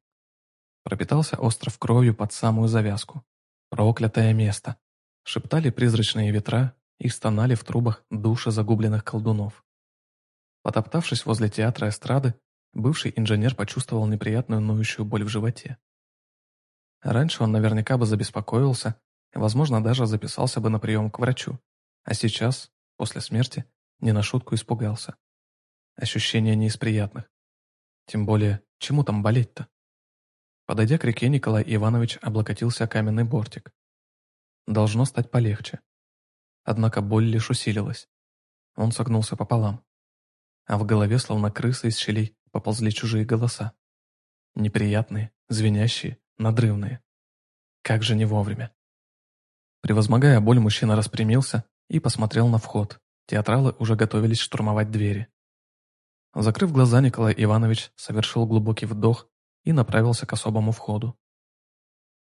A: Пропитался остров кровью под самую завязку. Проклятое место. Шептали призрачные ветра и стонали в трубах души загубленных колдунов. Потоптавшись возле театра эстрады, бывший инженер почувствовал неприятную ноющую боль в животе. Раньше он наверняка бы забеспокоился, возможно, даже записался бы на прием к врачу. А сейчас, после смерти, не на шутку испугался. Ощущение не из приятных. Тем более, чему там болеть-то? Подойдя к реке, Николай Иванович облокотился о каменный бортик. Должно стать полегче. Однако боль лишь усилилась. Он согнулся пополам. А в голове, словно крысы из щелей, поползли чужие голоса. Неприятные, звенящие, надрывные. Как же не вовремя. Превозмогая боль, мужчина распрямился и посмотрел на вход. Театралы уже готовились штурмовать двери. Закрыв глаза, Николай Иванович совершил глубокий вдох и направился к особому входу.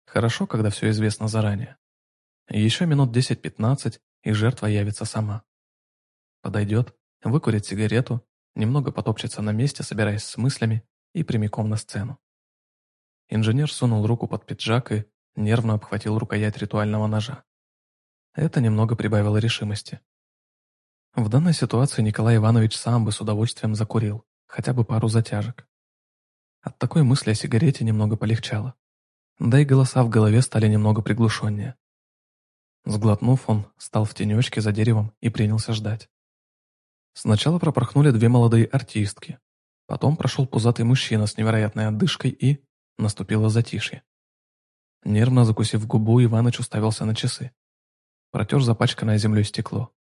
A: Хорошо, когда все известно заранее. Еще минут 10-15, и жертва явится сама. Подойдет, выкурит сигарету, немного потопчется на месте, собираясь с мыслями, и прямиком на сцену. Инженер сунул руку под пиджак и нервно обхватил рукоять ритуального ножа. Это немного прибавило решимости. В данной ситуации Николай Иванович сам бы с удовольствием закурил, хотя бы пару затяжек. От такой мысли о сигарете немного полегчало. Да и голоса в голове стали немного приглушеннее. Сглотнув, он стал в тенечке за деревом и принялся ждать. Сначала пропорхнули две молодые артистки, потом прошел пузатый мужчина с невероятной отдышкой и... наступило затишье. Нервно закусив губу, Иваныч уставился на часы. Протер запачканное землей стекло.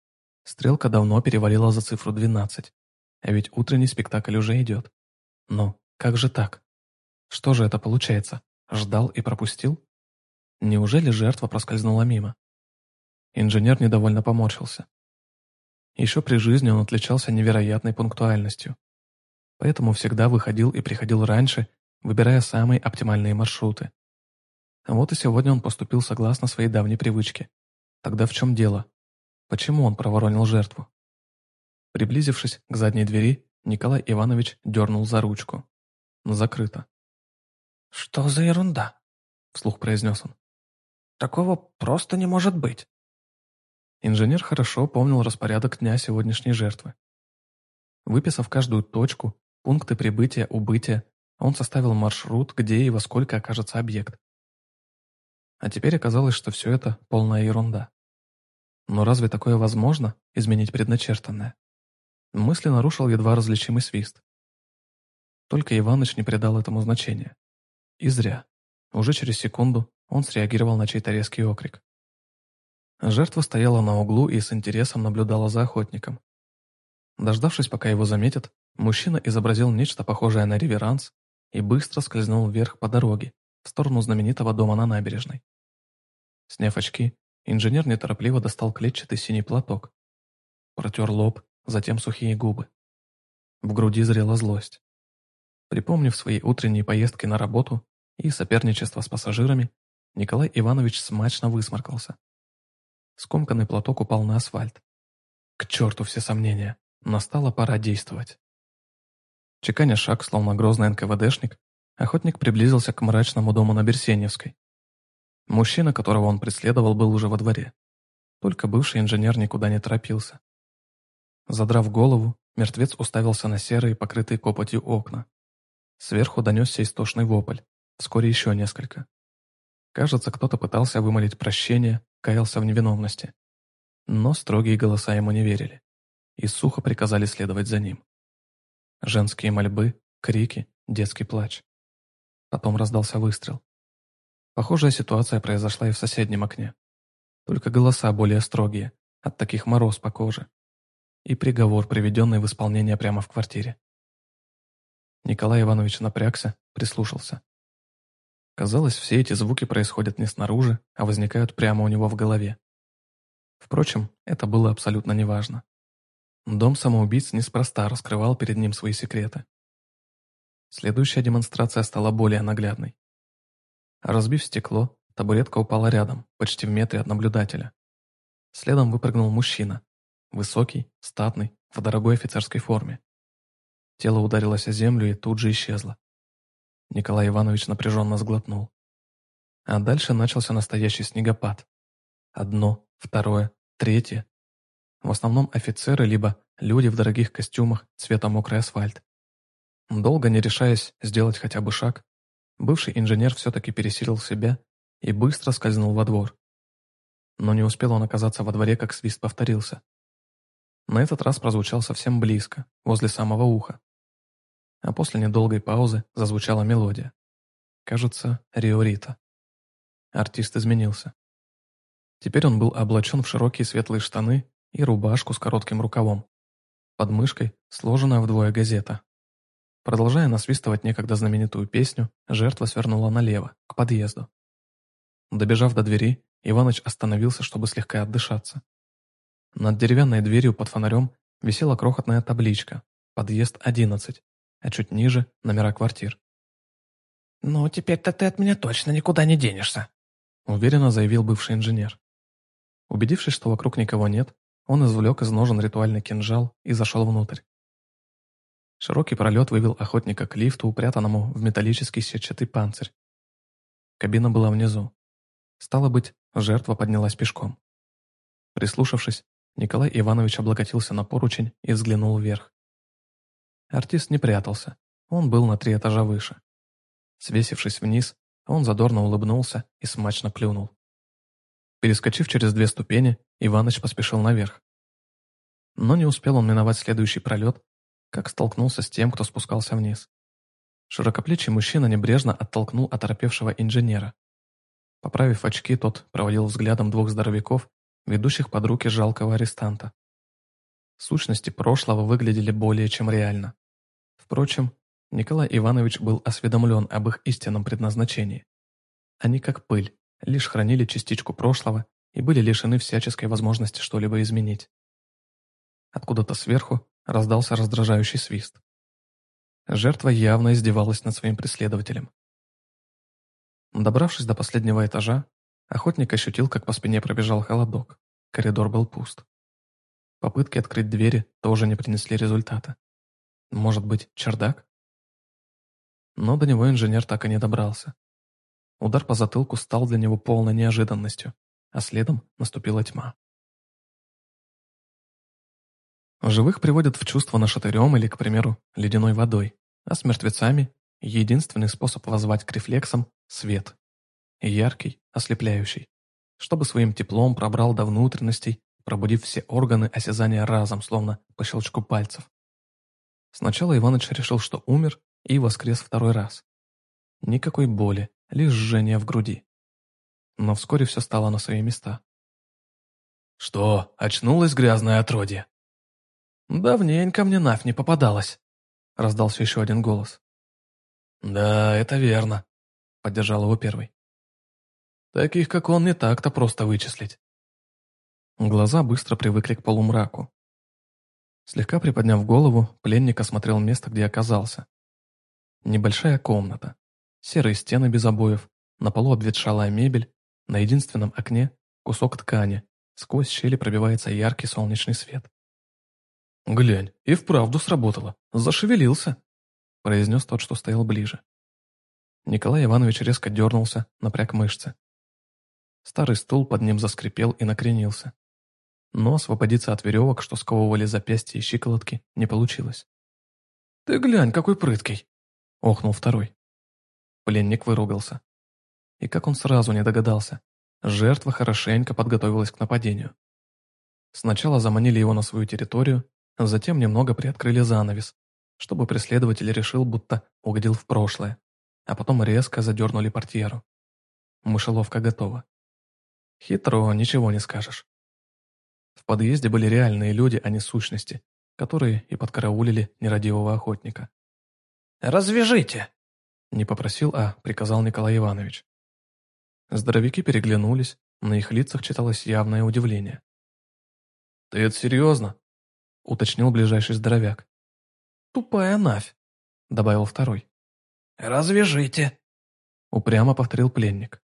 A: Стрелка давно перевалила за цифру 12. А ведь утренний спектакль уже идет. Но как же так? Что же это получается? Ждал и пропустил? Неужели жертва проскользнула мимо? Инженер недовольно поморщился. Еще при жизни он отличался невероятной пунктуальностью. Поэтому всегда выходил и приходил раньше, выбирая самые оптимальные маршруты. Вот и сегодня он поступил согласно своей давней привычке. Тогда в чем дело? Почему он проворонил жертву? Приблизившись к задней двери, Николай Иванович дернул за ручку. Закрыто.
C: «Что за ерунда?» — вслух произнес он. «Такого просто не может быть».
A: Инженер хорошо помнил распорядок дня сегодняшней жертвы. Выписав каждую точку, пункты прибытия, убытия, он составил маршрут, где и во сколько окажется объект. А теперь оказалось, что все это полная ерунда. Но разве такое возможно, изменить предначертанное? Мысли нарушил едва различимый свист. Только Иваныч не придал этому значения. И зря. Уже через секунду он среагировал на чей-то резкий окрик. Жертва стояла на углу и с интересом наблюдала за охотником. Дождавшись, пока его заметят, мужчина изобразил нечто похожее на реверанс и быстро скользнул вверх по дороге, в сторону знаменитого дома на набережной. Сняв очки, инженер неторопливо достал клетчатый синий платок. Протер лоб, затем сухие губы. В груди зрела злость. Припомнив свои утренние поездки на работу и соперничество с пассажирами, Николай Иванович смачно высморкался. Скомканный платок упал на асфальт. К черту все сомнения, настала пора действовать. Чеканя шаг, словно грозный НКВДшник, охотник приблизился к мрачному дому на Берсеневской. Мужчина, которого он преследовал, был уже во дворе. Только бывший инженер никуда не торопился. Задрав голову, мертвец уставился на серые, покрытые копотью окна. Сверху донесся истошный вопль, вскоре еще несколько. Кажется, кто-то пытался вымолить прощение, каялся в невиновности. Но строгие голоса ему не верили и сухо приказали следовать за ним. Женские мольбы, крики, детский плач. Потом раздался выстрел. Похожая ситуация произошла и в соседнем окне. Только голоса более строгие, от таких мороз по коже. И приговор, приведенный в исполнение прямо в квартире. Николай Иванович напрягся, прислушался. Казалось, все эти звуки происходят не снаружи, а возникают прямо у него в голове. Впрочем, это было абсолютно неважно. Дом самоубийц неспроста раскрывал перед ним свои секреты. Следующая демонстрация стала более наглядной. Разбив стекло, табуретка упала рядом, почти в метре от наблюдателя. Следом выпрыгнул мужчина. Высокий, статный, в дорогой офицерской форме. Тело ударилось о землю и тут же исчезло. Николай Иванович напряженно сглотнул. А дальше начался настоящий снегопад. Одно, второе, третье. В основном офицеры, либо люди в дорогих костюмах цвета мокрый асфальт. Долго не решаясь сделать хотя бы шаг, Бывший инженер все-таки пересилил себя и быстро скользнул во двор. Но не успел он оказаться во дворе, как свист повторился. На этот раз прозвучал совсем близко, возле самого уха. А после недолгой паузы зазвучала мелодия. Кажется, Риорита. Артист изменился. Теперь он был облачен в широкие светлые штаны и рубашку с коротким рукавом. Под мышкой сложенная вдвое газета. Продолжая насвистывать некогда знаменитую песню, жертва свернула налево, к подъезду. Добежав до двери, Иваныч остановился, чтобы слегка отдышаться. Над деревянной дверью под фонарем висела крохотная табличка «Подъезд 11», а чуть ниже – номера квартир.
C: «Ну, теперь-то ты от меня точно никуда не денешься», –
A: уверенно заявил бывший инженер. Убедившись, что вокруг никого нет, он извлек из ножен ритуальный кинжал и зашел внутрь. Широкий пролет вывел охотника к лифту, упрятанному в металлический сетчатый панцирь. Кабина была внизу. Стало быть, жертва поднялась пешком. Прислушавшись, Николай Иванович облокотился на поручень и взглянул вверх. Артист не прятался, он был на три этажа выше. Свесившись вниз, он задорно улыбнулся и смачно плюнул. Перескочив через две ступени, Иваныч поспешил наверх. Но не успел он миновать следующий пролет, как столкнулся с тем, кто спускался вниз. Широкоплечий мужчина небрежно оттолкнул оторопевшего инженера. Поправив очки, тот проводил взглядом двух здоровяков, ведущих под руки жалкого арестанта. Сущности прошлого выглядели более чем реально. Впрочем, Николай Иванович был осведомлен об их истинном предназначении. Они как пыль, лишь хранили частичку прошлого и были лишены всяческой возможности что-либо изменить. Откуда-то сверху раздался раздражающий свист. Жертва явно издевалась над своим преследователем. Добравшись до последнего этажа, охотник ощутил, как по спине пробежал холодок. Коридор был пуст. Попытки открыть двери тоже не принесли результата. Может быть, чердак? Но до него инженер так и не добрался. Удар по затылку стал для него полной неожиданностью, а следом наступила тьма. Живых приводят в чувство нашатырем или, к примеру, ледяной водой, а с мертвецами единственный способ возвать к рефлексам – свет. Яркий, ослепляющий, чтобы своим теплом пробрал до внутренностей, пробудив все органы осязания разом, словно по щелчку пальцев. Сначала Иваныч решил, что умер, и воскрес второй раз. Никакой боли, лишь жжение в груди. Но вскоре все стало на свои места.
B: «Что, очнулось грязное отродье?»
A: «Давненько мне нафь не попадалось», — раздался еще один голос.
B: «Да, это верно», — поддержал его первый. «Таких, как он, не так-то просто вычислить».
A: Глаза быстро привыкли к полумраку. Слегка приподняв голову, пленник осмотрел место, где оказался. Небольшая комната. Серые стены без обоев, на полу обветшалая мебель, на единственном окне кусок ткани, сквозь щели пробивается яркий солнечный свет.
B: «Глянь, и вправду сработало. Зашевелился», —
A: произнес тот, что стоял ближе. Николай Иванович резко дернулся, напряг мышцы. Старый стул под ним заскрипел и накренился. Но освободиться от веревок, что сковывали запястья и щиколотки, не получилось.
B: «Ты глянь, какой прыткий!»
A: — охнул второй. Пленник выругался. И как он сразу не догадался, жертва хорошенько подготовилась к нападению. Сначала заманили его на свою территорию, Затем немного приоткрыли занавес, чтобы преследователь решил, будто угодил в прошлое, а потом резко задернули портьеру. Мышеловка готова. Хитро, ничего не скажешь. В подъезде были реальные люди, а не сущности, которые и подкараулили нерадивого охотника.
B: «Развяжите!»
A: Не попросил, а приказал Николай Иванович. Здоровяки переглянулись, на их лицах читалось явное удивление.
B: «Ты это серьезно?»
A: — уточнил ближайший здоровяк.
B: «Тупая навь», —
A: добавил второй.
B: «Развяжите», —
A: упрямо повторил пленник.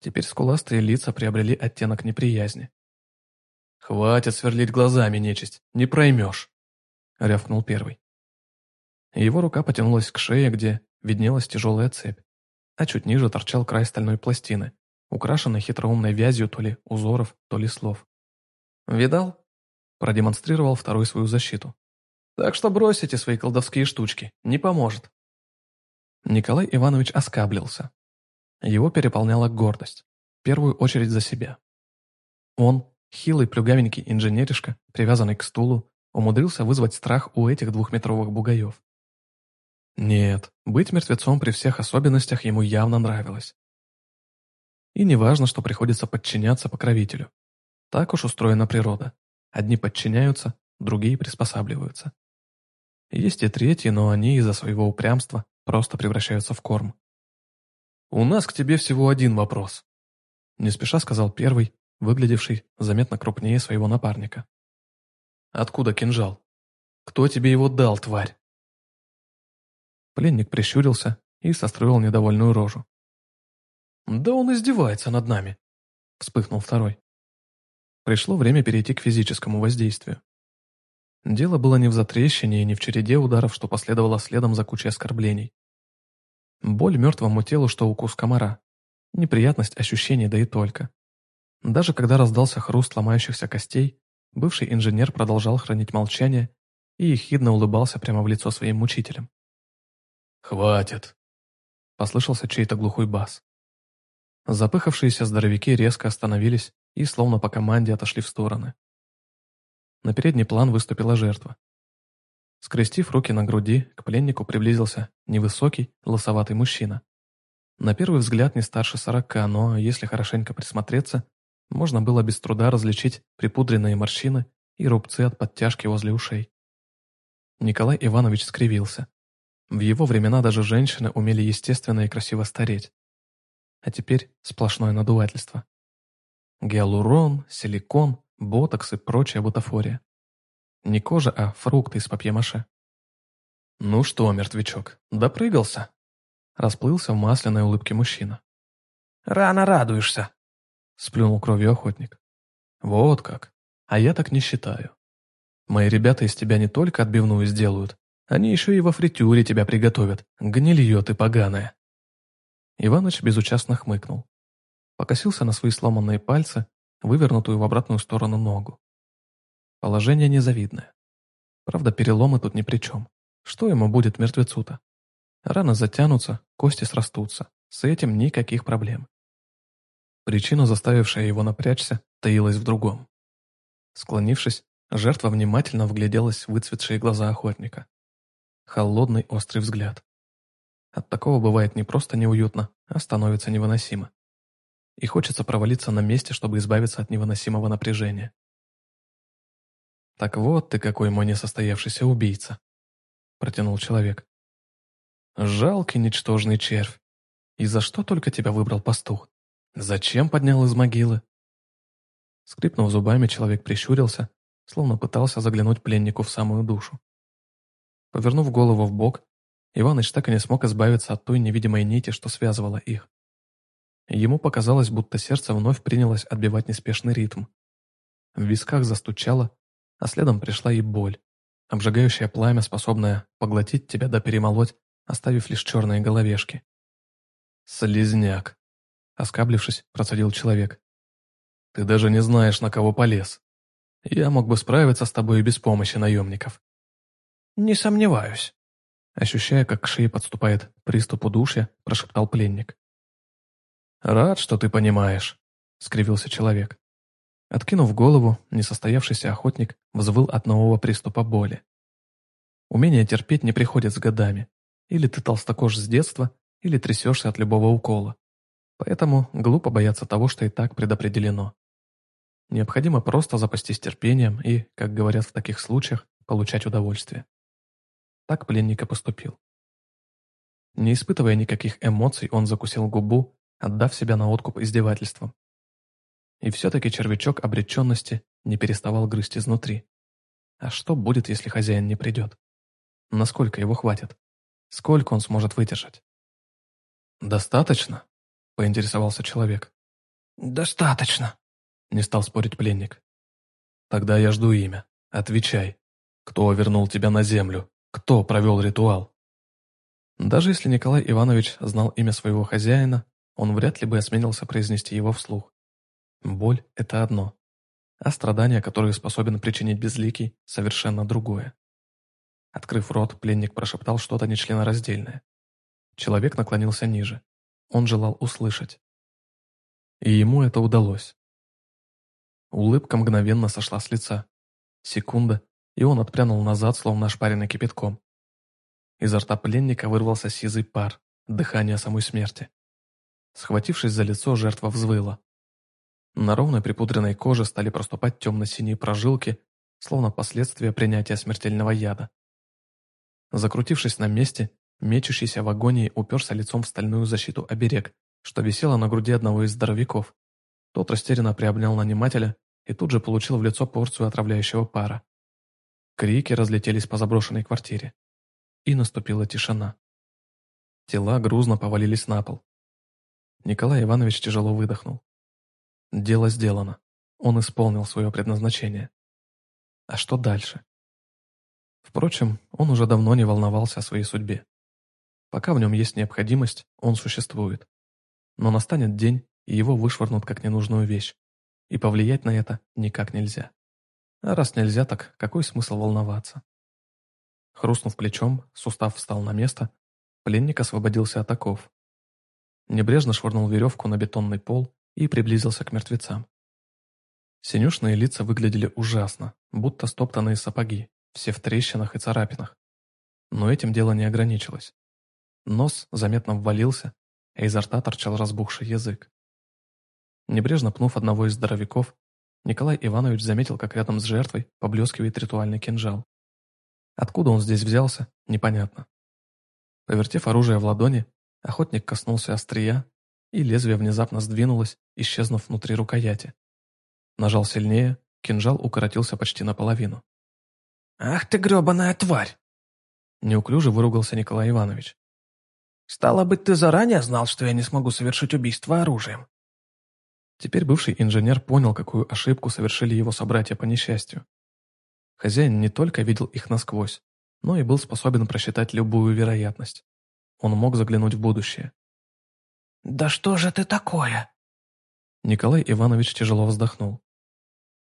A: Теперь скуластые лица приобрели оттенок неприязни.
B: «Хватит сверлить глазами, нечисть, не проймешь», — рявкнул первый.
A: Его рука потянулась к шее, где виднелась тяжелая цепь, а чуть ниже торчал край стальной пластины, украшенной хитроумной вязью то ли узоров, то ли слов. «Видал?» Продемонстрировал второй свою защиту. Так что бросите свои колдовские штучки, не поможет. Николай Иванович оскаблился. Его переполняла гордость, в первую очередь за себя. Он, хилый плюгавенький инженеришка, привязанный к стулу, умудрился вызвать страх у этих двухметровых бугаев. Нет, быть мертвецом при всех особенностях ему явно нравилось. И не важно, что приходится подчиняться покровителю. Так уж устроена природа. Одни подчиняются, другие приспосабливаются. Есть и третьи, но они из-за своего упрямства просто превращаются в корм.
B: «У нас к тебе всего один вопрос», —
A: не спеша сказал первый, выглядевший заметно крупнее своего напарника.
B: «Откуда кинжал? Кто тебе его дал, тварь?»
A: Пленник прищурился и состроил недовольную рожу.
B: «Да он издевается над нами», — вспыхнул второй.
A: Пришло время перейти к физическому воздействию. Дело было не в затрещине и не в череде ударов, что последовало следом за кучей оскорблений. Боль мертвому телу, что укус комара. Неприятность ощущений, да и только. Даже когда раздался хруст ломающихся костей, бывший инженер продолжал хранить молчание и ехидно улыбался прямо в лицо своим мучителям.
B: «Хватит!» — послышался чей-то глухой бас.
A: Запыхавшиеся здоровяки резко остановились и словно по команде отошли в стороны. На передний план выступила жертва. Скрестив руки на груди, к пленнику приблизился невысокий, лосоватый мужчина. На первый взгляд не старше сорока, но, если хорошенько присмотреться, можно было без труда различить припудренные морщины и рубцы от подтяжки возле ушей. Николай Иванович скривился. В его времена даже женщины умели естественно и красиво стареть. А теперь сплошное надувательство. Гиалурон, силикон, ботокс и прочая бутафория. Не кожа, а фрукты из папье-маше. «Ну что, мертвячок, допрыгался?» Расплылся в масляной улыбке мужчина.
B: «Рано радуешься», — сплюнул кровью охотник.
A: «Вот как. А я так не считаю. Мои ребята из тебя не только отбивную сделают, они еще и во фритюре тебя приготовят. Гнилье ты поганое». Иваныч безучастно хмыкнул. Покосился на свои сломанные пальцы, вывернутую в обратную сторону ногу. Положение незавидное. Правда, переломы тут ни при чем. Что ему будет мертвецу-то? Раны затянутся, кости срастутся. С этим никаких проблем. Причина, заставившая его напрячься, таилась в другом. Склонившись, жертва внимательно вгляделась в выцветшие глаза охотника. Холодный острый взгляд. От такого бывает не просто неуютно, а становится невыносимо. И хочется провалиться на месте, чтобы избавиться от невыносимого напряжения. «Так вот ты какой мой несостоявшийся убийца», — протянул человек. «Жалкий ничтожный червь. И за что только тебя выбрал пастух? Зачем поднял из могилы?» Скрипнув зубами, человек прищурился, словно пытался заглянуть пленнику в самую душу. Повернув голову в бок, Иваныч так и не смог избавиться от той невидимой нити, что связывала их. Ему показалось, будто сердце вновь принялось отбивать неспешный ритм. В висках застучало, а следом пришла и боль, обжигающее пламя, способное поглотить тебя да перемолоть, оставив лишь черные головешки. «Слизняк!» — оскаблившись, процедил человек. «Ты даже не знаешь, на кого полез. Я мог бы справиться с тобой без помощи наемников».
B: «Не сомневаюсь», —
A: ощущая, как к шее подступает приступ удушья, прошептал пленник. «Рад, что ты понимаешь», — скривился человек. Откинув голову, несостоявшийся охотник взвыл от нового приступа боли. Умение терпеть не приходит с годами. Или ты толстокож с детства, или трясешься от любого укола. Поэтому глупо бояться того, что и так предопределено. Необходимо просто запастись терпением и, как говорят в таких случаях, получать удовольствие. Так пленник и поступил. Не испытывая никаких эмоций, он закусил губу, отдав себя на откуп издевательствам. И все-таки червячок обреченности не переставал грызть изнутри. А что будет, если хозяин не придет? Насколько его хватит? Сколько он сможет выдержать? «Достаточно?» – поинтересовался человек.
B: «Достаточно», –
A: не стал спорить пленник. «Тогда я жду имя. Отвечай. Кто вернул тебя на землю? Кто провел ритуал?» Даже если Николай Иванович знал имя своего хозяина, он вряд ли бы осмелился произнести его вслух. Боль – это одно, а страдания, которые способен причинить безликий, совершенно другое. Открыв рот, пленник прошептал что-то нечленораздельное. Человек наклонился ниже. Он желал услышать. И ему это удалось. Улыбка мгновенно сошла с лица. Секунда, и он отпрянул назад, словно ошпаренный кипятком. Изо рта пленника вырвался сизый пар, дыхание самой смерти. Схватившись за лицо, жертва взвыла. На ровной припудренной коже стали проступать темно-синие прожилки, словно последствия принятия смертельного яда. Закрутившись на месте, мечущийся в агонии уперся лицом в стальную защиту оберег, что висело на груди одного из здоровяков. Тот растерянно приобнял нанимателя и тут же получил в лицо порцию отравляющего пара. Крики разлетелись по заброшенной квартире. И наступила тишина. Тела грузно повалились на пол. Николай Иванович тяжело выдохнул. Дело сделано. Он исполнил свое предназначение. А что дальше? Впрочем, он уже давно не волновался о своей судьбе. Пока в нем есть необходимость, он существует. Но настанет день, и его вышвырнут как ненужную вещь. И повлиять на это никак нельзя. А раз нельзя, так какой смысл волноваться? Хрустнув плечом, сустав встал на место, пленник освободился от оков. Небрежно швырнул веревку на бетонный пол и приблизился к мертвецам. Синюшные лица выглядели ужасно, будто стоптанные сапоги, все в трещинах и царапинах. Но этим дело не ограничилось. Нос заметно ввалился, а изо рта торчал разбухший язык. Небрежно пнув одного из здоровяков, Николай Иванович заметил, как рядом с жертвой поблескивает ритуальный кинжал. Откуда он здесь взялся, непонятно. Повертев оружие в ладони, охотник коснулся острия, и лезвие внезапно сдвинулось, исчезнув внутри рукояти. Нажал сильнее, кинжал укоротился почти наполовину.
C: «Ах ты гребаная тварь!»
A: Неуклюже выругался Николай Иванович.
C: «Стало быть, ты заранее знал, что я не смогу совершить убийство оружием?»
A: Теперь бывший инженер понял, какую ошибку совершили его собратья по несчастью. Хозяин не только видел их насквозь, но и был способен просчитать любую вероятность. Он мог заглянуть в будущее.
C: «Да что же ты такое?»
A: Николай Иванович тяжело вздохнул.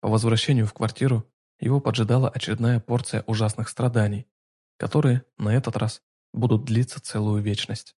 A: По возвращению в квартиру его поджидала очередная порция ужасных страданий, которые, на этот раз, будут длиться целую вечность.